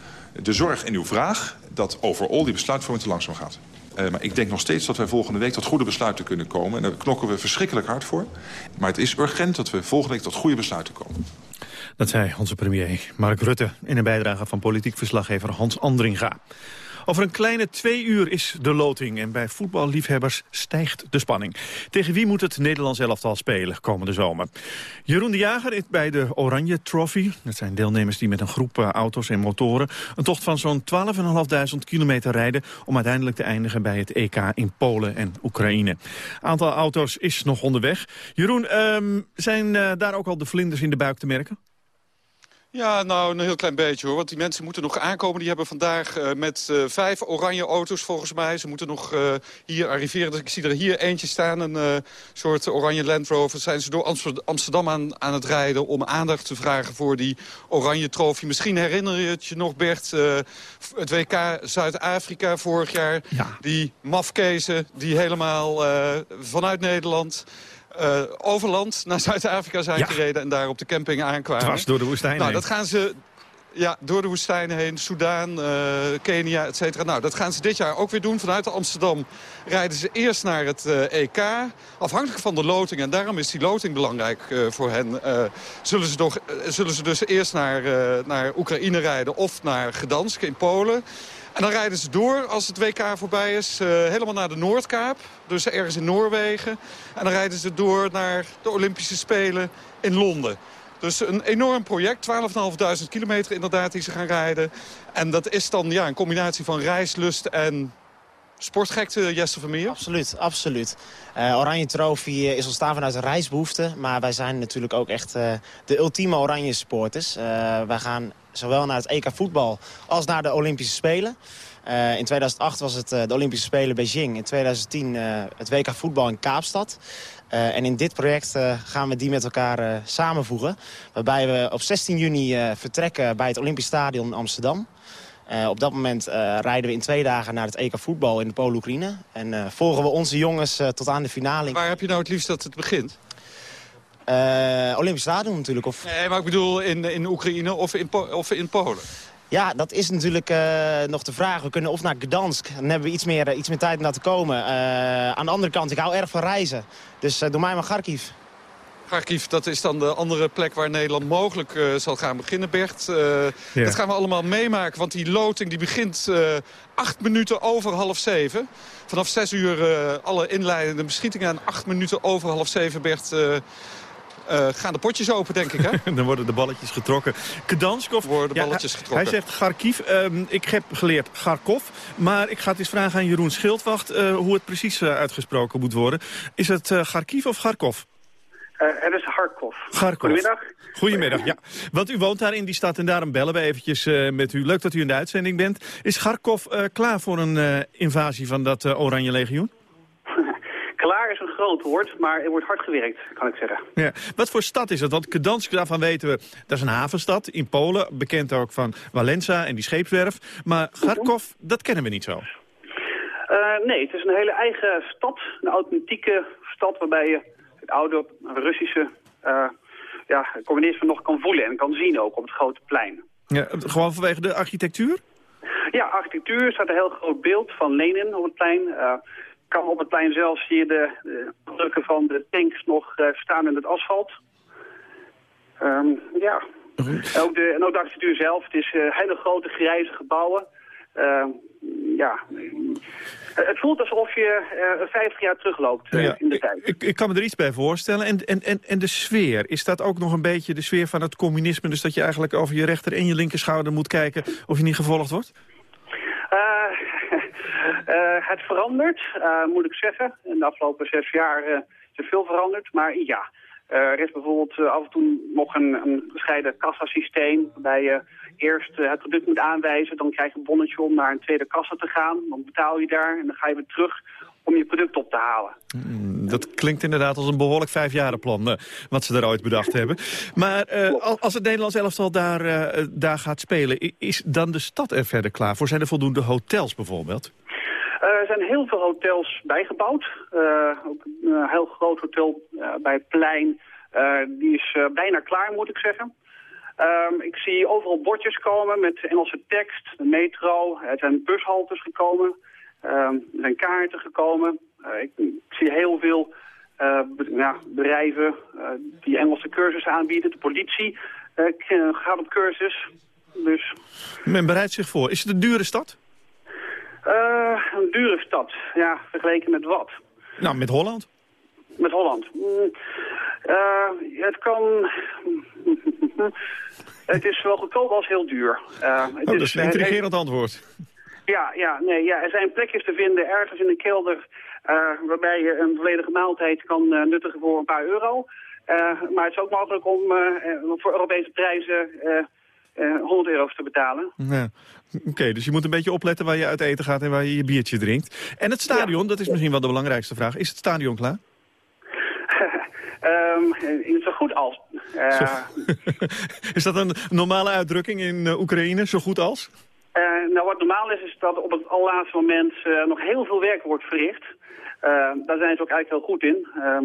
de zorg in uw vraag... dat overal die besluitvorming te langzaam gaat. Uh, maar ik denk nog steeds dat wij volgende week tot goede besluiten kunnen komen. En daar knokken we verschrikkelijk hard voor. Maar het is urgent dat we volgende week tot goede besluiten komen. Dat zei onze premier Mark Rutte in een bijdrage van politiek verslaggever Hans Andringa. Over een kleine twee uur is de loting en bij voetballiefhebbers stijgt de spanning. Tegen wie moet het Nederlands elftal spelen komende zomer? Jeroen de Jager bij de Oranje Trophy. Dat zijn deelnemers die met een groep auto's en motoren... een tocht van zo'n 12.500 kilometer rijden... om uiteindelijk te eindigen bij het EK in Polen en Oekraïne. Aantal auto's is nog onderweg. Jeroen, um, zijn uh, daar ook al de vlinders in de buik te merken? Ja, nou, een heel klein beetje hoor. Want die mensen moeten nog aankomen. Die hebben vandaag uh, met uh, vijf oranje auto's volgens mij. Ze moeten nog uh, hier arriveren. Dus ik zie er hier eentje staan. Een soort oranje Land Rover. Zijn ze door Amsterdam aan, aan het rijden om aandacht te vragen voor die oranje trofee. Misschien herinner je het je nog, Bert. het WK Zuid-Afrika vorig jaar. Ja. Die mafkezen die helemaal vanuit Nederland uh, overland naar <laughs> Zuid-Afrika zijn ja. gereden... en daar op de camping aankwamen. Dwars door de woestijn Nou, heen. dat gaan ze... Ja, door de woestijn heen, Soudaan, uh, Kenia, et cetera. Nou, dat gaan ze dit jaar ook weer doen. Vanuit Amsterdam rijden ze eerst naar het uh, EK. Afhankelijk van de loting, en daarom is die loting belangrijk uh, voor hen... Zullen, ze toch, zullen ze dus eerst naar, naar Oekraïne rijden of naar Gdansk in Polen... En dan rijden ze door als het WK voorbij is, uh, helemaal naar de Noordkaap. Dus ergens in Noorwegen. En dan rijden ze door naar de Olympische Spelen in Londen. Dus een enorm project, 12.500 kilometer inderdaad die ze gaan rijden. En dat is dan ja, een combinatie van reislust en Sportgekte, Jesse Vermeer? Absoluut, absoluut. Uh, oranje Trofee is ontstaan vanuit een reisbehoefte. Maar wij zijn natuurlijk ook echt de ultieme oranje supporters. Uh, wij gaan zowel naar het EK voetbal als naar de Olympische Spelen. Uh, in 2008 was het uh, de Olympische Spelen Beijing. In 2010 uh, het WK voetbal in Kaapstad. en in dit project gaan we die met elkaar samenvoegen. Waarbij we op 16 juni vertrekken bij het Olympisch Stadion in Amsterdam. op dat moment rijden we in twee dagen naar het EK voetbal in de Pool-Oekraïne. En volgen we onze jongens tot aan de finale. Waar heb je nou het liefst dat het begint? Olympisch Stadion natuurlijk. Of... Nee, maar ik bedoel in, in Oekraïne of in, of in Polen. Ja, dat is natuurlijk uh, nog de vraag. We kunnen of naar Gdansk, dan hebben we iets meer, uh, iets meer tijd om daar te komen. Uh, aan de andere kant, ik hou erg van reizen. Dus doe mij maar Kharkiv. Kharkiv, dat is dan de andere plek waar Nederland mogelijk zal gaan beginnen, Bert. Ja. Dat gaan we allemaal meemaken, want die loting die begint acht minuten over half zeven. Vanaf zes uur alle inleidende beschietingen en acht minuten over half zeven, Bert... Uh, gaan de potjes open, denk ik, hè? <laughs> Dan worden de balletjes getrokken. Kedanskov... Worden de balletjes getrokken. Hij zegt Kharkiv. Uh, ik heb geleerd Kharkov. Maar ik ga het eens vragen aan Jeroen Schildwacht... Uh, hoe het precies uh, uitgesproken moet worden. Is het Kharkiv of Kharkov? het is Kharkov. Kharkov. Goedemiddag. Goedemiddag, ja. Want u woont daar in die stad en daarom bellen we eventjes met u. Leuk dat u in de uitzending bent. Is Kharkov klaar voor een invasie van dat Oranje Legioen? Groot maar er wordt hard gewerkt, kan ik zeggen. Ja. Wat voor stad is dat? Want Gdansk, daarvan weten we, dat is een havenstad in Polen. Bekend ook van Walensa en die scheepswerf. Maar Kharkov, dat kennen we niet zo. Uh, nee, het is een hele eigen stad. Een authentieke stad waarbij je het oude Russische uh, ja, communisme nog kan voelen en kan zien ook op het grote plein. Ja, gewoon vanwege de architectuur? Ja, architectuur. Er staat een heel groot beeld van Lenin op het plein. Uh, kan op het plein zelf zie je de, de drukken van de tanks nog uh, staan in het asfalt. Um, ja. Ook de, en ook de architectuur zelf. Het is uh, hele grote grijze gebouwen. Uh, ja. Het voelt alsof je uh, 50 jaar terugloopt ja, in de tijd. Ik, ik, kan me er iets bij voorstellen. En, en, en, en de sfeer, is dat ook nog een beetje de sfeer van het communisme? Dus dat je eigenlijk over je rechter en je linkerschouder moet kijken of je niet gevolgd wordt? Uh, het verandert, uh, moet ik zeggen. In de afgelopen zes jaar uh, is er veel veranderd. Maar ja, er is bijvoorbeeld af en toe nog een, een bescheiden kassasysteem... waarbij je eerst het product moet aanwijzen. Dan krijg je een bonnetje om naar een tweede kassa te gaan. Dan betaal je daar en dan ga je weer terug om je product op te halen. Mm, dat klinkt inderdaad als een behoorlijk vijfjarenplan uh, wat ze daar ooit bedacht hebben. Maar uh, als het Nederlands elftal daar, uh, daar gaat spelen, is dan de stad er verder klaar voor? Zijn er voldoende hotels bijvoorbeeld? er zijn heel veel hotels bijgebouwd. ook een heel groot hotel bij het plein. die is bijna klaar, moet ik zeggen. Um, ik zie overal bordjes komen met Engelse tekst, de metro. Er zijn bushaltes gekomen. Um, er zijn kaarten gekomen. Ik, ik, zie heel veel uh, ja, bedrijven uh, die Engelse cursussen aanbieden. De politie gaat op cursus. Dus... Men bereidt zich voor. Is het een dure stad? een dure stad, ja, vergeleken met wat? Nou, met Holland. Met Holland. Mm, het kan... <laughs> het is wel goedkoop als heel duur. Uh, het oh, dat is een intrigerend antwoord. Ja, ja, nee, ja, er zijn plekjes te vinden ergens in de kelder... Uh, waarbij je een volledige maaltijd kan uh, nuttigen voor een paar euro. Uh, maar het is ook mogelijk om voor Europese prijzen 100 euro's te betalen. Ja. Oké, okay, dus je moet een beetje opletten waar je uit eten gaat en waar je je biertje drinkt. En het stadion, ja. dat is misschien wel de belangrijkste vraag. Is het stadion klaar? <laughs> um, zo goed als. <laughs> Is dat een normale uitdrukking in Oekraïne, zo goed als? Uh, nou, wat normaal is, is dat op het allerlaatste moment uh, nog heel veel werk wordt verricht. Uh, daar zijn ze ook eigenlijk heel goed in. Ehm,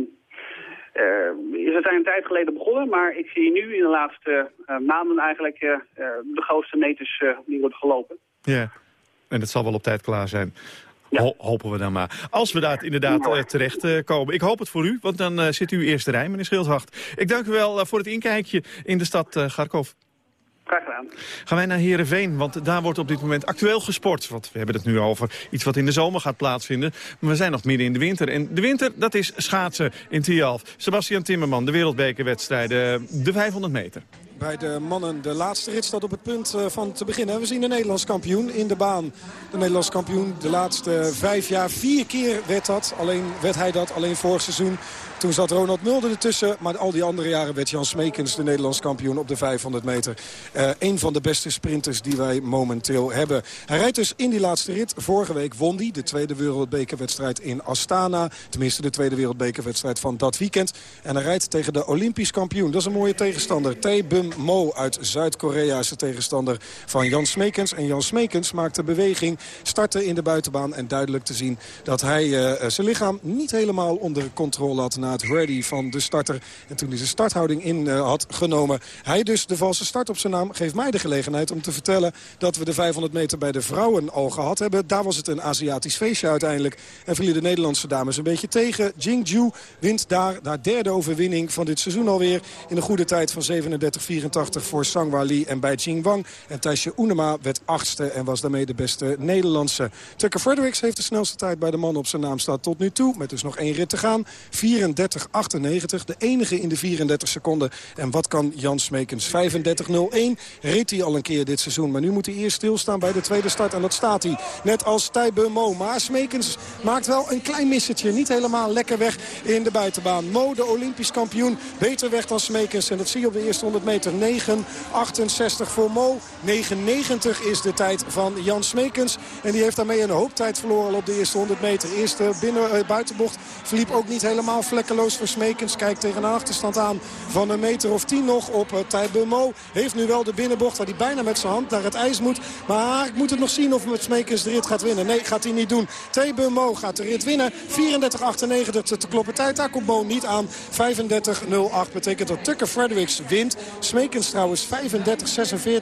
is het een tijd geleden begonnen, maar ik zie nu in de laatste maanden eigenlijk de grootste meters die worden gelopen. Ja, en het zal wel op tijd klaar zijn. Ja. Ho hopen we dan maar. Als we daar inderdaad terecht komen. Ik hoop het voor u, want dan zit u eerste rij, meneer Schildwacht. Ik dank u wel voor het inkijkje in de stad Garkov. Graag. Gaan wij naar Heerenveen, want daar wordt op dit moment actueel gesport. Want we hebben het nu over iets wat in de zomer gaat plaatsvinden. Maar we zijn nog midden in de winter. En de winter, dat is schaatsen in Tialf. Sebastian Timmerman, de wereldbekerwedstrijden, de 500 meter. Bij de mannen. De laatste rit staat op het punt eh, van te beginnen. We zien de Nederlands kampioen in de baan. De Nederlands kampioen de laatste vijf jaar. Vier keer werd, dat. Alleen, werd hij dat alleen vorig seizoen. Toen zat Ronald Mulder ertussen. Maar al die andere jaren werd Jan Smekens de Nederlands kampioen op de 500 meter. Uh, een van de beste sprinters die wij momenteel hebben. Hij rijdt dus in die laatste rit. Vorige week won hij de tweede wereldbekerwedstrijd in Astana. Tenminste de tweede wereldbekerwedstrijd van dat weekend. En hij rijdt tegen de Olympisch kampioen. Dat is een mooie tegenstander. Tae Bum Mo uit Zuid-Korea is de tegenstander van Jan Smekens. En Jan Smekens maakt de beweging, startte in de buitenbaan. En duidelijk te zien dat hij uh, zijn lichaam niet helemaal onder controle had na het ready van de starter. En toen hij zijn starthouding in uh, had genomen. Hij dus de valse start op zijn naam geeft mij de gelegenheid om te vertellen... dat we de 500 meter bij de vrouwen al gehad hebben. Daar was het een Aziatisch feestje uiteindelijk. En verliet de Nederlandse dames een beetje tegen. Jingju wint daar de derde overwinning van dit seizoen alweer. In een goede tijd van 37-84 voor Sangwa Lee en bij Wang. En Thijsje Oenema werd achtste en was daarmee de beste Nederlandse. Tucker Fredericks heeft de snelste tijd bij de man op zijn naam staat tot nu toe. Met dus nog één rit te gaan. 34 38-98. De enige in de 34 seconden. En wat kan Jan Smekens? 35-01 reed hij al een keer dit seizoen. Maar nu moet hij eerst stilstaan bij de tweede start. En dat staat hij. Net als Tijbe Mo. Maar Smekens maakt wel een klein missetje. Niet helemaal lekker weg in de buitenbaan. Mo, de Olympisch kampioen, beter weg dan Smekens. En dat zie je op de eerste 100 meter. 9,68 voor Mo. 9,90 is de tijd van Jan Smekens. En die heeft daarmee een hoop tijd verloren op de eerste 100 meter. Eerste binnen, uh, buitenbocht verliep ook niet helemaal vlekkeloos voor Smekens. Kijkt tegen een achterstand aan van een meter of tien nog op uh, Thij Mo. Heeft nu wel de binnenbocht waar hij bijna met zijn hand naar het ijs moet. Maar ik moet het nog zien of met Smekens de rit gaat winnen. Nee, gaat hij niet doen. Thij Mo gaat de rit winnen. 34-98 te kloppen tijd. Daar komt Mo niet aan. 35-08 betekent dat Tucker Fredericks wint. Trouwens 35-46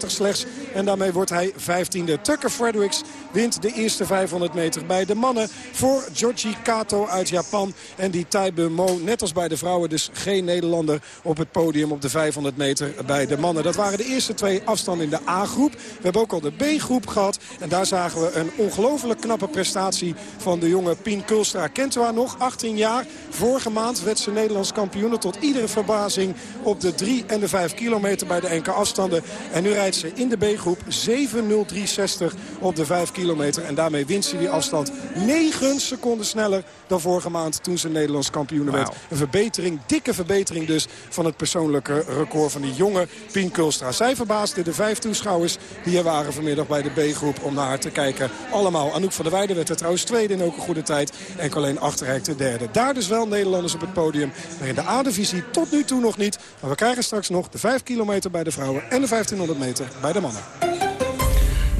slechts. En daarmee wordt hij 15e. Tucker Fredericks wint de eerste 500 meter bij de mannen. Voor Georgi Kato uit Japan. En die Taibe Mo net als bij de vrouwen dus geen Nederlander op het podium op de 500 meter bij de mannen. Dat waren de eerste twee afstanden in de A-groep. We hebben ook al de B-groep gehad. En daar zagen we een ongelooflijk knappe prestatie van de jonge Pien Kulstra. Kent u haar nog? 18 jaar. Vorige maand werd ze Nederlands kampioen. Tot iedere verbazing op de 3 en de 5 kilometer bij de enkele afstanden. En nu rijdt ze in de B-groep 7.03.60 op de 5 kilometer. En daarmee wint ze die afstand 9 seconden sneller dan vorige maand toen ze Nederlands kampioen werd. Een verbetering, dikke verbetering dus van het persoonlijke record van die jonge Pien Kulstra. Zij verbaasde de vijf toeschouwers die er waren vanmiddag bij de B-groep om naar haar te kijken. Allemaal. Anouk van der Weijden werd er trouwens tweede in ook een goede tijd. En Colleen Achterrijk de derde. Daar dus wel Nederlanders op het podium. Maar in de A-divisie tot nu toe nog niet. Maar we krijgen straks nog de 5 kilometer bij de vrouwen en de 1500 meter bij de mannen.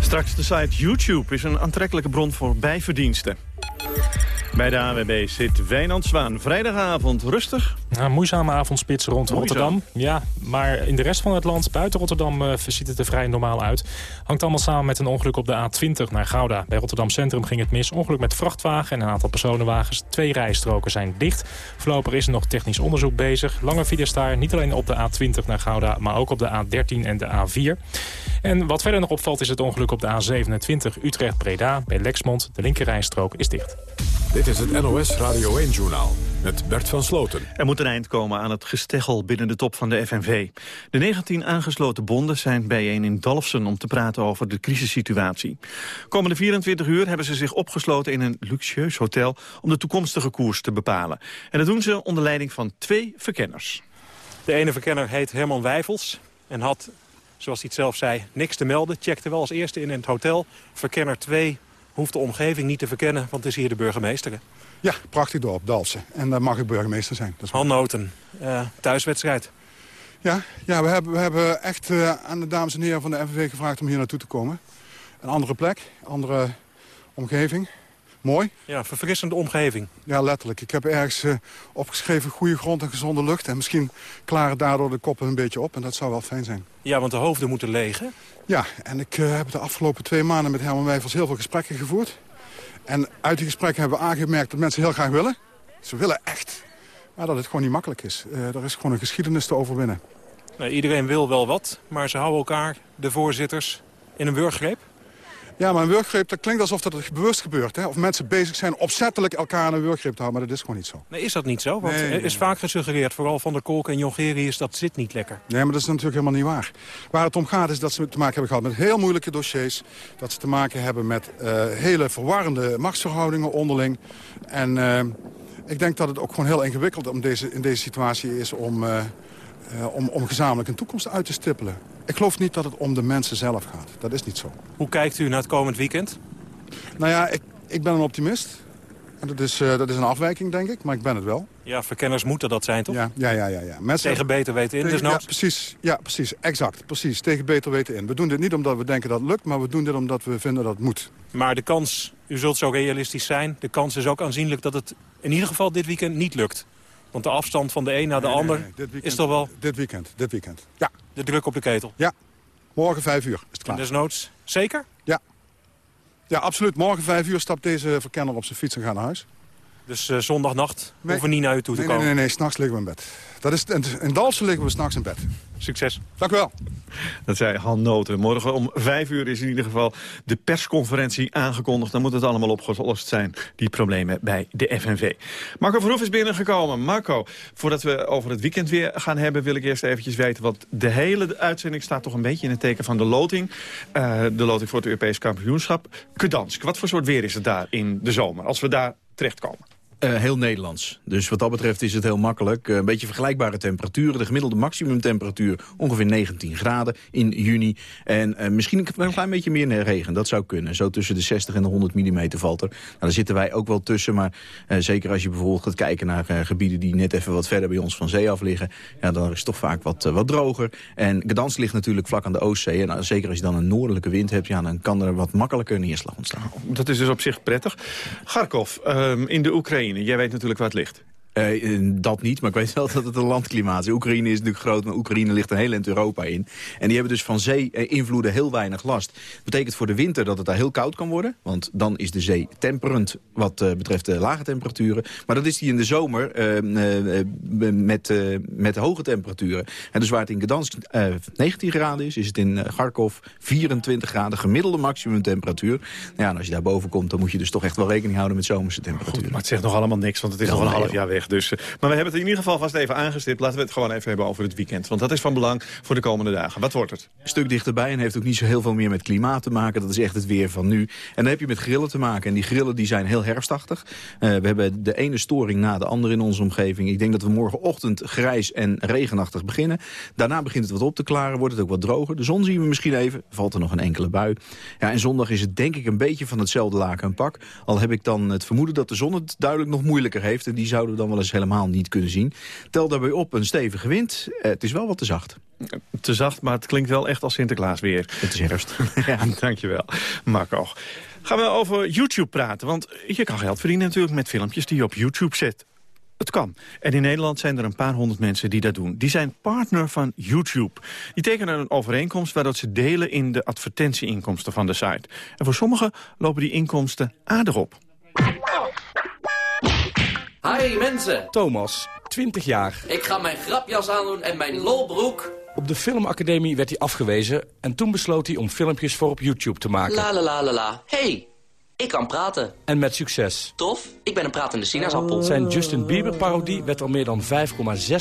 Straks de site YouTube is een aantrekkelijke bron voor bijverdiensten. Bij de AWB zit Wijnand Zwaan. Vrijdagavond rustig. Ja, moeizame avondspits rond Rotterdam. Ja, maar in de rest van het land, buiten Rotterdam, uh, ziet het er vrij normaal uit. Hangt allemaal samen met een ongeluk op de A20 naar Gouda. Bij Rotterdam Centrum ging het mis. Ongeluk met vrachtwagen en een aantal personenwagens. Twee rijstroken zijn dicht. Voorlopig is er nog technisch onderzoek bezig. Lange files daar, niet alleen op de A20 naar Gouda... maar ook op de A13 en de A4. En wat verder nog opvalt is het ongeluk op de A27 Utrecht-Breda. Bij Lexmond, de linkerrijstrook is dicht. Dit is het NOS Radio 1-journaal met Bert van Sloten. Er moet een eind komen aan het gesteggel binnen de top van de FNV. De 19 aangesloten bonden zijn bijeen in Dalfsen om te praten over de crisissituatie. Komende 24 uur hebben ze zich opgesloten in een luxueus hotel... om de toekomstige koers te bepalen. En dat doen ze onder leiding van twee verkenners. De ene verkenner heet Herman Wijfels en had, zoals hij het zelf zei, niks te melden. Checkte wel als eerste in het hotel. Verkenner 2 hoeft de omgeving niet te verkennen, want het is hier de burgemeester. Ja, prachtig dorp, Dalsen. En daar mag ik burgemeester zijn. Dat Han Noten, uh, thuiswedstrijd. Ja, ja we, hebben, we hebben echt uh, aan de dames en heren van de FNV gevraagd om hier naartoe te komen. Een andere plek, andere omgeving. Mooi. Ja, verfrissende omgeving. Ja, letterlijk. Ik heb ergens uh, opgeschreven goede grond en gezonde lucht. En misschien klaren daardoor de koppen een beetje op. En dat zou wel fijn zijn. Ja, want de hoofden moeten leeg, hè? Ja, en ik uh, heb de afgelopen twee maanden met Herman Wijfels heel veel gesprekken gevoerd. En uit die gesprekken hebben we aangemerkt dat mensen heel graag willen. Ze willen echt. Maar dat het gewoon niet makkelijk is. Uh, er is gewoon een geschiedenis te overwinnen. Nee, iedereen wil wel wat, maar ze houden elkaar, de voorzitters, in een wurggreep? Ja, maar een wurggreep, dat klinkt alsof dat bewust gebeurt. Hè? Of mensen bezig zijn opzettelijk elkaar aan een wurggreep te houden. Maar dat is gewoon niet zo. Nee, is dat niet zo? Want Nee, er is nee. vaak gesuggereerd, vooral van der Kolk en Jongerius, dat zit niet lekker. Nee, maar dat is natuurlijk helemaal niet waar. Waar het om gaat is dat ze te maken hebben gehad met heel moeilijke dossiers. Dat ze te maken hebben met eh, hele verwarrende machtsverhoudingen onderling. En eh, ik denk dat het ook gewoon heel ingewikkeld om deze, in deze situatie is om, eh, om, om gezamenlijk een toekomst uit te stippelen. Ik geloof niet dat het om de mensen zelf gaat. Dat is niet zo. Hoe kijkt u naar het komend weekend? Nou ja, ik, ik ben een optimist. En dat is, eh, dat is een afwijking, denk ik, maar ik ben het wel. Ja, verkenners moeten dat zijn, toch? Ja, ja, ja. ja, ja. Mensen Tegen beter weten in, dus ja, precies, ja, precies, exact. Precies, tegen beter weten in. We doen dit niet omdat we denken dat het lukt, maar we doen dit omdat we vinden dat het moet. Maar de kans, u zult zo realistisch zijn... de kans is ook aanzienlijk dat het in ieder geval dit weekend niet lukt. Want de afstand van de een naar de Nee, ander nee, dit weekend- is toch wel Dit weekend, dit weekend. Ja, de druk op de ketel. ja. Morgen vijf uur is het En klaar. desnoods zeker? Ja. Ja, absoluut. Morgen vijf uur stapt deze verkenner op zijn fiets en gaat naar huis. Dus eh, zondagnacht Nee. hoeven we niet naar u toe te Nee, nee, komen. nee, nee, s'nachts liggen we in bed. Dat is, in, in Dalsen liggen we s'nachts in bed. Succes. Dank u wel. Dat zei Han Noten. Morgen om vijf uur is in ieder geval de persconferentie aangekondigd. Dan moet het allemaal opgelost zijn, die problemen bij de FNV. Marco Verhoef is binnengekomen. Marco, voordat we over het weekend weer gaan hebben... wil ik eerst eventjes weten, want de hele uitzending staat toch een beetje in het teken van de loting. Eh, de loting voor het Europees kampioenschap. Gdansk, wat voor soort weer is het daar in de zomer, als we daar terechtkomen? Eh, heel Nederlands. Dus wat dat betreft is het heel makkelijk. Eh, een beetje vergelijkbare temperaturen. De gemiddelde maximumtemperatuur ongeveer 19 graden in juni. En eh, misschien een, klein beetje meer regen. Dat zou kunnen. Zo tussen de 60 en de 100 mm valt er. Nou, daar zitten wij ook wel tussen. Maar zeker als je bijvoorbeeld gaat kijken naar gebieden... die net even wat verder bij ons van zee af liggen... Ja, dan is het toch vaak wat, wat droger. En Gdansk ligt natuurlijk vlak aan de Oostzee. En zeker als je dan een noordelijke wind hebt... Ja, dan kan er wat makkelijker neerslag ontstaan. Dat is dus op zich prettig. Kharkov, ehm, in de Oekraïne. Jij weet natuurlijk waar het ligt. Eh, eh, dat niet, maar ik weet wel <laughs> dat het een landklimaat is. Oekraïne is natuurlijk groot, maar Oekraïne ligt een heel eind Europa in. En die hebben dus van zee-invloeden heel weinig last. Dat betekent voor de winter dat het daar heel koud kan worden. Want dan is de zee temperend wat eh, betreft de lage temperaturen. Maar dat is die in de zomer eh, eh, eh, met, eh, met hoge temperaturen. En dus waar het in Gdansk eh 19 graden is, is het in eh, Kharkov 24 graden. Gemiddelde maximumtemperatuur. Nou ja, en als je daar boven komt, dan moet je dus toch echt wel rekening houden met zomerse temperaturen. Maar het zegt nog allemaal niks, want het is Ja, nog een half jaar weg. Dus, eh, maar we hebben het in ieder geval vast even aangestipt. Laten we het gewoon even hebben over het weekend. Want dat is van belang voor de komende dagen. Wat wordt het? Een stuk dichterbij en heeft ook niet zo heel veel meer met klimaat te maken. Dat is echt het weer van nu. En dan heb je met grillen te maken. En die grillen die zijn heel herfstachtig. Eh, we hebben de ene storing na de andere in onze omgeving. Ik denk dat we morgenochtend grijs en regenachtig beginnen. Daarna begint het wat op te klaren, wordt het ook wat droger. De zon zien we misschien even, valt er nog een enkele bui. Ja, en zondag is het denk ik een beetje van hetzelfde laken en pak. Al heb ik dan het vermoeden dat de zon het duidelijk nog moeilijker heeft. En die zouden dan wel eens helemaal niet kunnen zien. Tel daarbij op een stevige wind. Eh, het is wel wat te zacht. Te zacht, maar het klinkt wel echt als Sinterklaas weer. Het is herfst. <laughs> ja, dankjewel, Marco. Gaan we over YouTube praten, want je kan geld verdienen natuurlijk met filmpjes die je op YouTube zet. Het kan. En in Nederland zijn er een paar honderd mensen die dat doen. Die zijn partner van YouTube. Die tekenen een overeenkomst waardoor ze delen in de advertentieinkomsten van de site. En voor sommigen lopen die inkomsten aardig op. Hi mensen, Thomas, 20 jaar. ik ga mijn grapjas aandoen en mijn lolbroek. Op de filmacademie werd hij afgewezen en toen besloot hij om filmpjes voor op YouTube te maken. La la la la la. Hey, ik kan praten. En met succes. Tof, ik ben een pratende sinaasappel. Zijn Justin Bieber-parodie werd al meer dan 5,6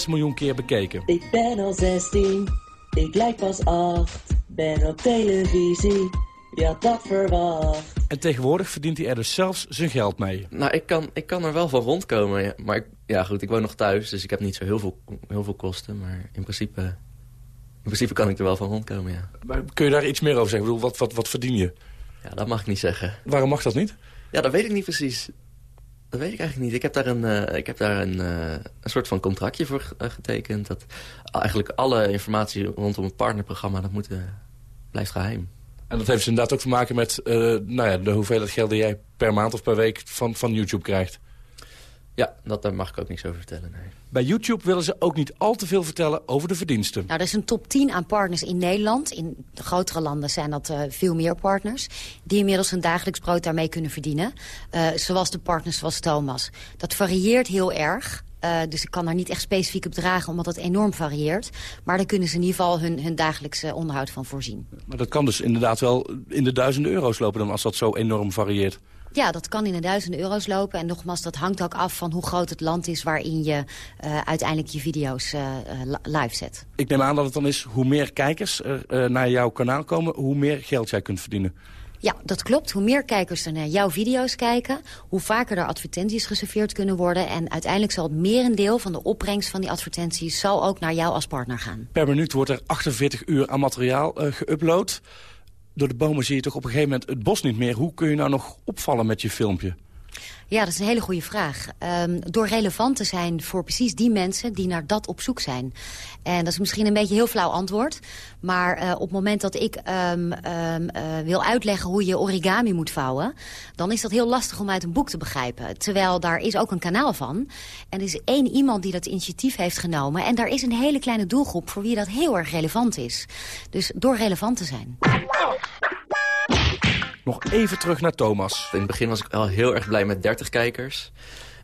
miljoen keer bekeken. Ik ben al 16, ik lijk pas 8, ben op televisie, had dat verwacht? En tegenwoordig verdient hij er dus zelfs zijn geld mee. Nou, ik kan, ik kan er wel van rondkomen. ja. Maar ik, ja goed, ik woon nog thuis, dus ik heb niet zo heel veel, heel veel kosten. Maar in principe, in principe kan ik er wel van rondkomen, ja. Maar kun je daar iets meer over zeggen? Ik bedoel, wat, wat, wat verdien je? Ja, dat mag ik niet zeggen. Waarom mag dat niet? Ja, dat weet ik niet precies. Dat weet ik eigenlijk niet. Ik heb daar een, eh, ik heb daar een, eh, een soort van contractje voor eh, getekend. Dat eigenlijk alle informatie rondom het partnerprogramma, dat moet, blijft geheim. En dat heeft dus inderdaad ook te maken met eh, nou ja, de hoeveelheid geld die jij per maand of per week van, van YouTube krijgt. Ja, dat, daar mag ik ook niks over vertellen, nee. Bij YouTube willen ze ook niet al te veel vertellen over de verdiensten. Nou, er is een top 10 aan partners in Nederland. In de grotere landen zijn dat eh, veel meer partners. Die inmiddels hun dagelijks brood daarmee kunnen verdienen. Eh, zoals de partners zoals Thomas. Dat varieert heel erg. Uh, dus ik kan daar niet echt specifiek op dragen, omdat het enorm varieert. Maar daar kunnen ze in ieder geval hun, hun dagelijkse onderhoud van voorzien. Maar dat kan dus inderdaad wel in de duizenden euro's lopen dan als dat zo enorm varieert. Ja, dat kan in de duizenden euro's lopen. En nogmaals, dat hangt ook af van hoe groot het land is... waarin je uh, uiteindelijk je video's uh, live zet. Ik neem aan dat het dan is hoe meer kijkers er naar jouw kanaal komen... hoe meer geld jij kunt verdienen. Ja, dat klopt. Hoe meer kijkers er naar jouw video's kijken... hoe vaker er advertenties geserveerd kunnen worden. En uiteindelijk zal het merendeel van de opbrengst van die advertenties... zal ook naar jou als partner gaan. Per minuut wordt er 48 uur aan materiaal uh, geüpload door de bomen zie je toch op een gegeven moment het bos niet meer. Hoe kun je nou nog opvallen met je filmpje? Ja, dat is een hele goede vraag. Um, door relevant te zijn voor precies die mensen die naar dat op zoek zijn. En dat is misschien een beetje een heel flauw antwoord. Maar uh, op het moment dat ik um, um, uh, wil uitleggen hoe je origami moet vouwen... dan is dat heel lastig om uit een boek te begrijpen. Terwijl daar is ook een kanaal van. En er is één iemand die dat initiatief heeft genomen. En daar is een hele kleine doelgroep voor wie dat heel erg relevant is. Dus door relevant te zijn. Nog even terug naar Thomas. In het begin was ik al heel erg blij met 30 kijkers.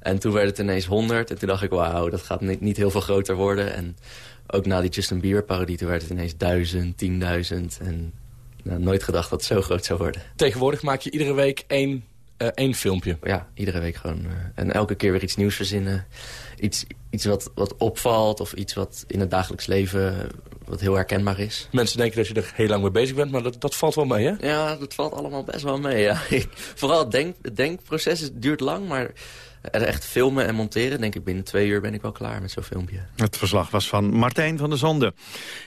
En toen werd het ineens 100. En toen dacht ik, wauw, dat gaat niet, niet heel veel groter worden. En ook na die Justin Bieber parodie, toen werd het ineens 1000, 10.000. En nou, nooit gedacht dat het zo groot zou worden. Tegenwoordig maak je iedere week één, uh, één filmpje. Ja, iedere week gewoon. Uh, en elke keer weer iets nieuws verzinnen. Iets, iets wat, wat opvalt of iets wat in het dagelijks leven wat heel herkenbaar is. Mensen denken dat je er heel lang mee bezig bent, maar dat, dat valt wel mee, hè? Ja, dat valt allemaal best wel mee, ja. <laughs> Vooral het, denk, het denkproces duurt lang, maar echt filmen en monteren, denk ik binnen twee uur ben ik wel klaar met zo'n filmpje. Het verslag was van Martijn van der Zande.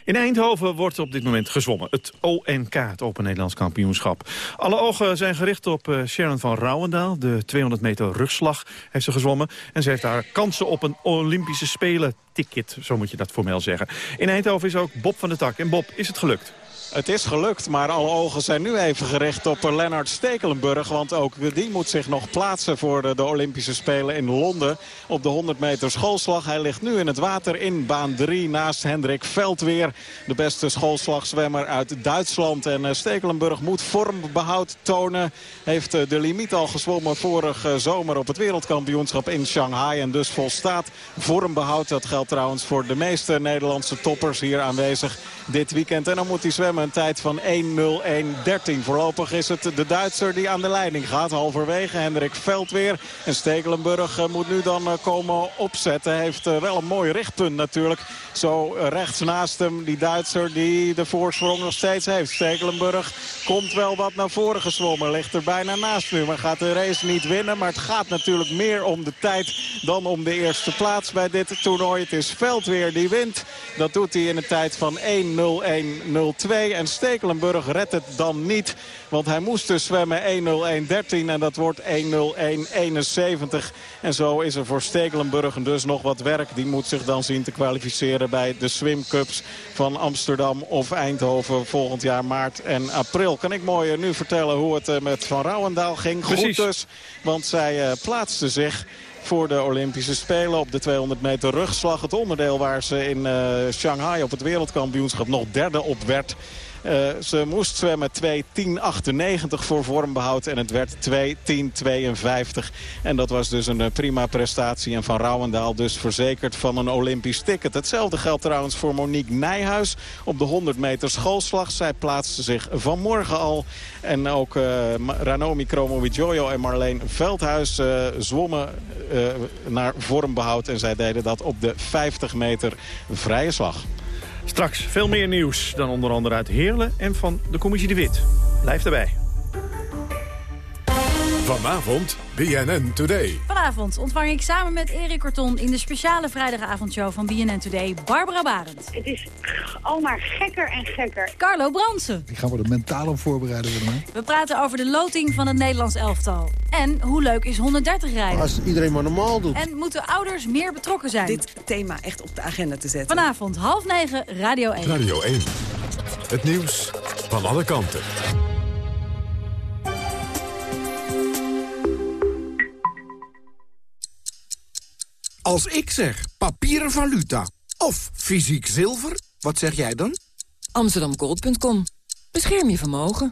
In Eindhoven wordt op dit moment gezwommen. Het ONK, het Open Nederlands Kampioenschap. Alle ogen zijn gericht op uh, Sharon van Rouwendaal. De 200 meter rugslag heeft ze gezwommen. En ze heeft daar kansen op een Olympische Spelen ticket, zo moet je dat formeel zeggen. In Eindhoven is ook Bob van der Tak. En Bob, is het gelukt? Het is gelukt, maar alle ogen zijn nu even gericht op Lennart Stekelenburg. Want ook die moet zich nog plaatsen voor de, Olympische Spelen in Londen. Op de 100 meter schoolslag. Hij ligt nu in het water in baan 3 naast Hendrik Veldweer. De beste schoolslagzwemmer uit Duitsland. En uh, Stekelenburg moet vormbehoud tonen. Heeft uh, de limiet al gezwommen vorige zomer op het wereldkampioenschap in Shanghai. En dus volstaat vormbehoud. Dat geldt trouwens voor de meeste Nederlandse toppers hier aanwezig dit weekend. En dan moet hij zwemmen een tijd van 1.01.13. Voorlopig is het de Duitser die aan de leiding gaat. Halverwege Hendrik Veldweer. En Stekelenburg eh, moet nu dan eh, komen opzetten. Heeft eh, wel een mooi richtpunt natuurlijk. Zo rechts naast hem die Duitser die de voorsprong nog steeds heeft. Stekelenburg komt wel wat naar voren gezwommen. Ligt er bijna naast nu. Maar gaat de race niet winnen. Maar het gaat natuurlijk meer om de tijd dan om de eerste plaats bij dit toernooi. Het is Veldweer die wint. Dat doet hij in een tijd van 1 1-0-1-0-2. En Stekelenburg redt het dan niet. Want hij moest dus zwemmen 1-0-1-13 en dat wordt 1-0-1-71. En zo is er voor Stekelenburg dus nog wat werk. Die moet zich dan zien te kwalificeren bij de Swim Cups van Amsterdam of Eindhoven volgend jaar maart en april. Kan ik mooi nu vertellen hoe het eh, met Van Rouwendaal ging. Precies. Goed dus, want zij uh, plaatste zich voor de Olympische Spelen op de 200 meter rugslag. Het onderdeel waar ze in uh, Shanghai op het wereldkampioenschap nog derde op werd. Uh, ze moest zwemmen 2.10.98 voor vormbehoud en het werd 2.10.52. En dat was dus een uh, prima prestatie. En Van Rouwendaal dus verzekerd van een Olympisch ticket. Hetzelfde geldt trouwens voor Monique Nijhuis op de 100 meter schoolslag. Zij plaatste zich vanmorgen al. En ook uh, Ranomi Kromowidjojo en Marleen Veldhuis zwommen naar vormbehoud. En zij deden dat op de 50 meter vrije slag. Straks veel meer nieuws dan onder andere uit Heerlen en van de commissie De Wit. Blijf erbij. Vanavond BNN Today. Vanavond ontvang ik samen met Erik Korton in de speciale vrijdagavondshow van BNN Today Barbara Barend. Het is al maar gekker en gekker. Carlo Bransen. Die gaan we er mentaal op voorbereiden. Worden, we praten over de loting van het Nederlands elftal. En hoe leuk is 130 rijden? Als iedereen maar normaal doet. En moeten ouders meer betrokken zijn? Dit thema echt op de agenda te zetten. Vanavond half negen, Radio 1. Radio 1. Het nieuws van alle kanten. Als ik zeg papieren valuta of fysiek zilver, wat zeg jij dan? Amsterdamgold.com. Bescherm je vermogen.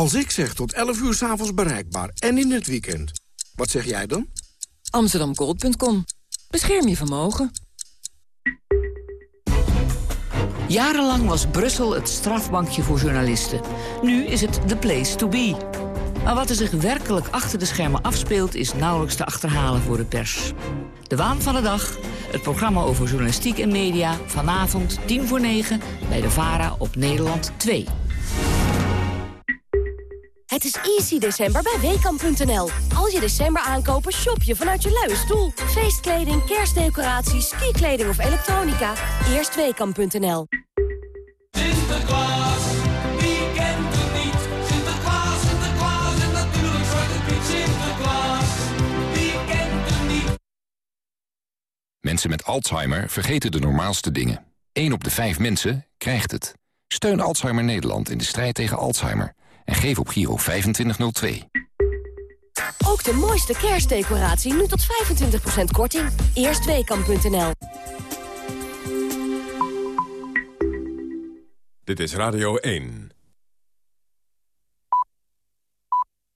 Als ik zeg tot 11 uur s'avonds bereikbaar en in het weekend, wat zeg jij dan? Amsterdamgold.com. Bescherm je vermogen. Jarenlang was Brussel het strafbankje voor journalisten. Nu is het the place to be. Maar wat er zich werkelijk achter de schermen afspeelt... is nauwelijks te achterhalen voor de pers. De waan van de dag, het programma over journalistiek en media... vanavond 10 voor 9 bij de VARA op Nederland 2. Het is easy december bij Weekamp.nl. Als je december aankopen, shop je vanuit je luie stoel. Feestkleding, kerstdecoraties, skikleding of elektronica. Eerst Weekamp.nl. Sinterklaas, wie kent het niet? Sinterklaas, Sinterklaas en natuurlijk Zwarte Piet Sinterklaas. Wie kent het niet? Mensen met Alzheimer vergeten de normaalste dingen. 1 op de 5 mensen krijgt het. Steun Alzheimer Nederland in de strijd tegen Alzheimer. En geef op Giro 2502. Ook de mooiste kerstdecoratie nu tot 25% korting. Eerst Weekamp.nl. Dit is Radio 1.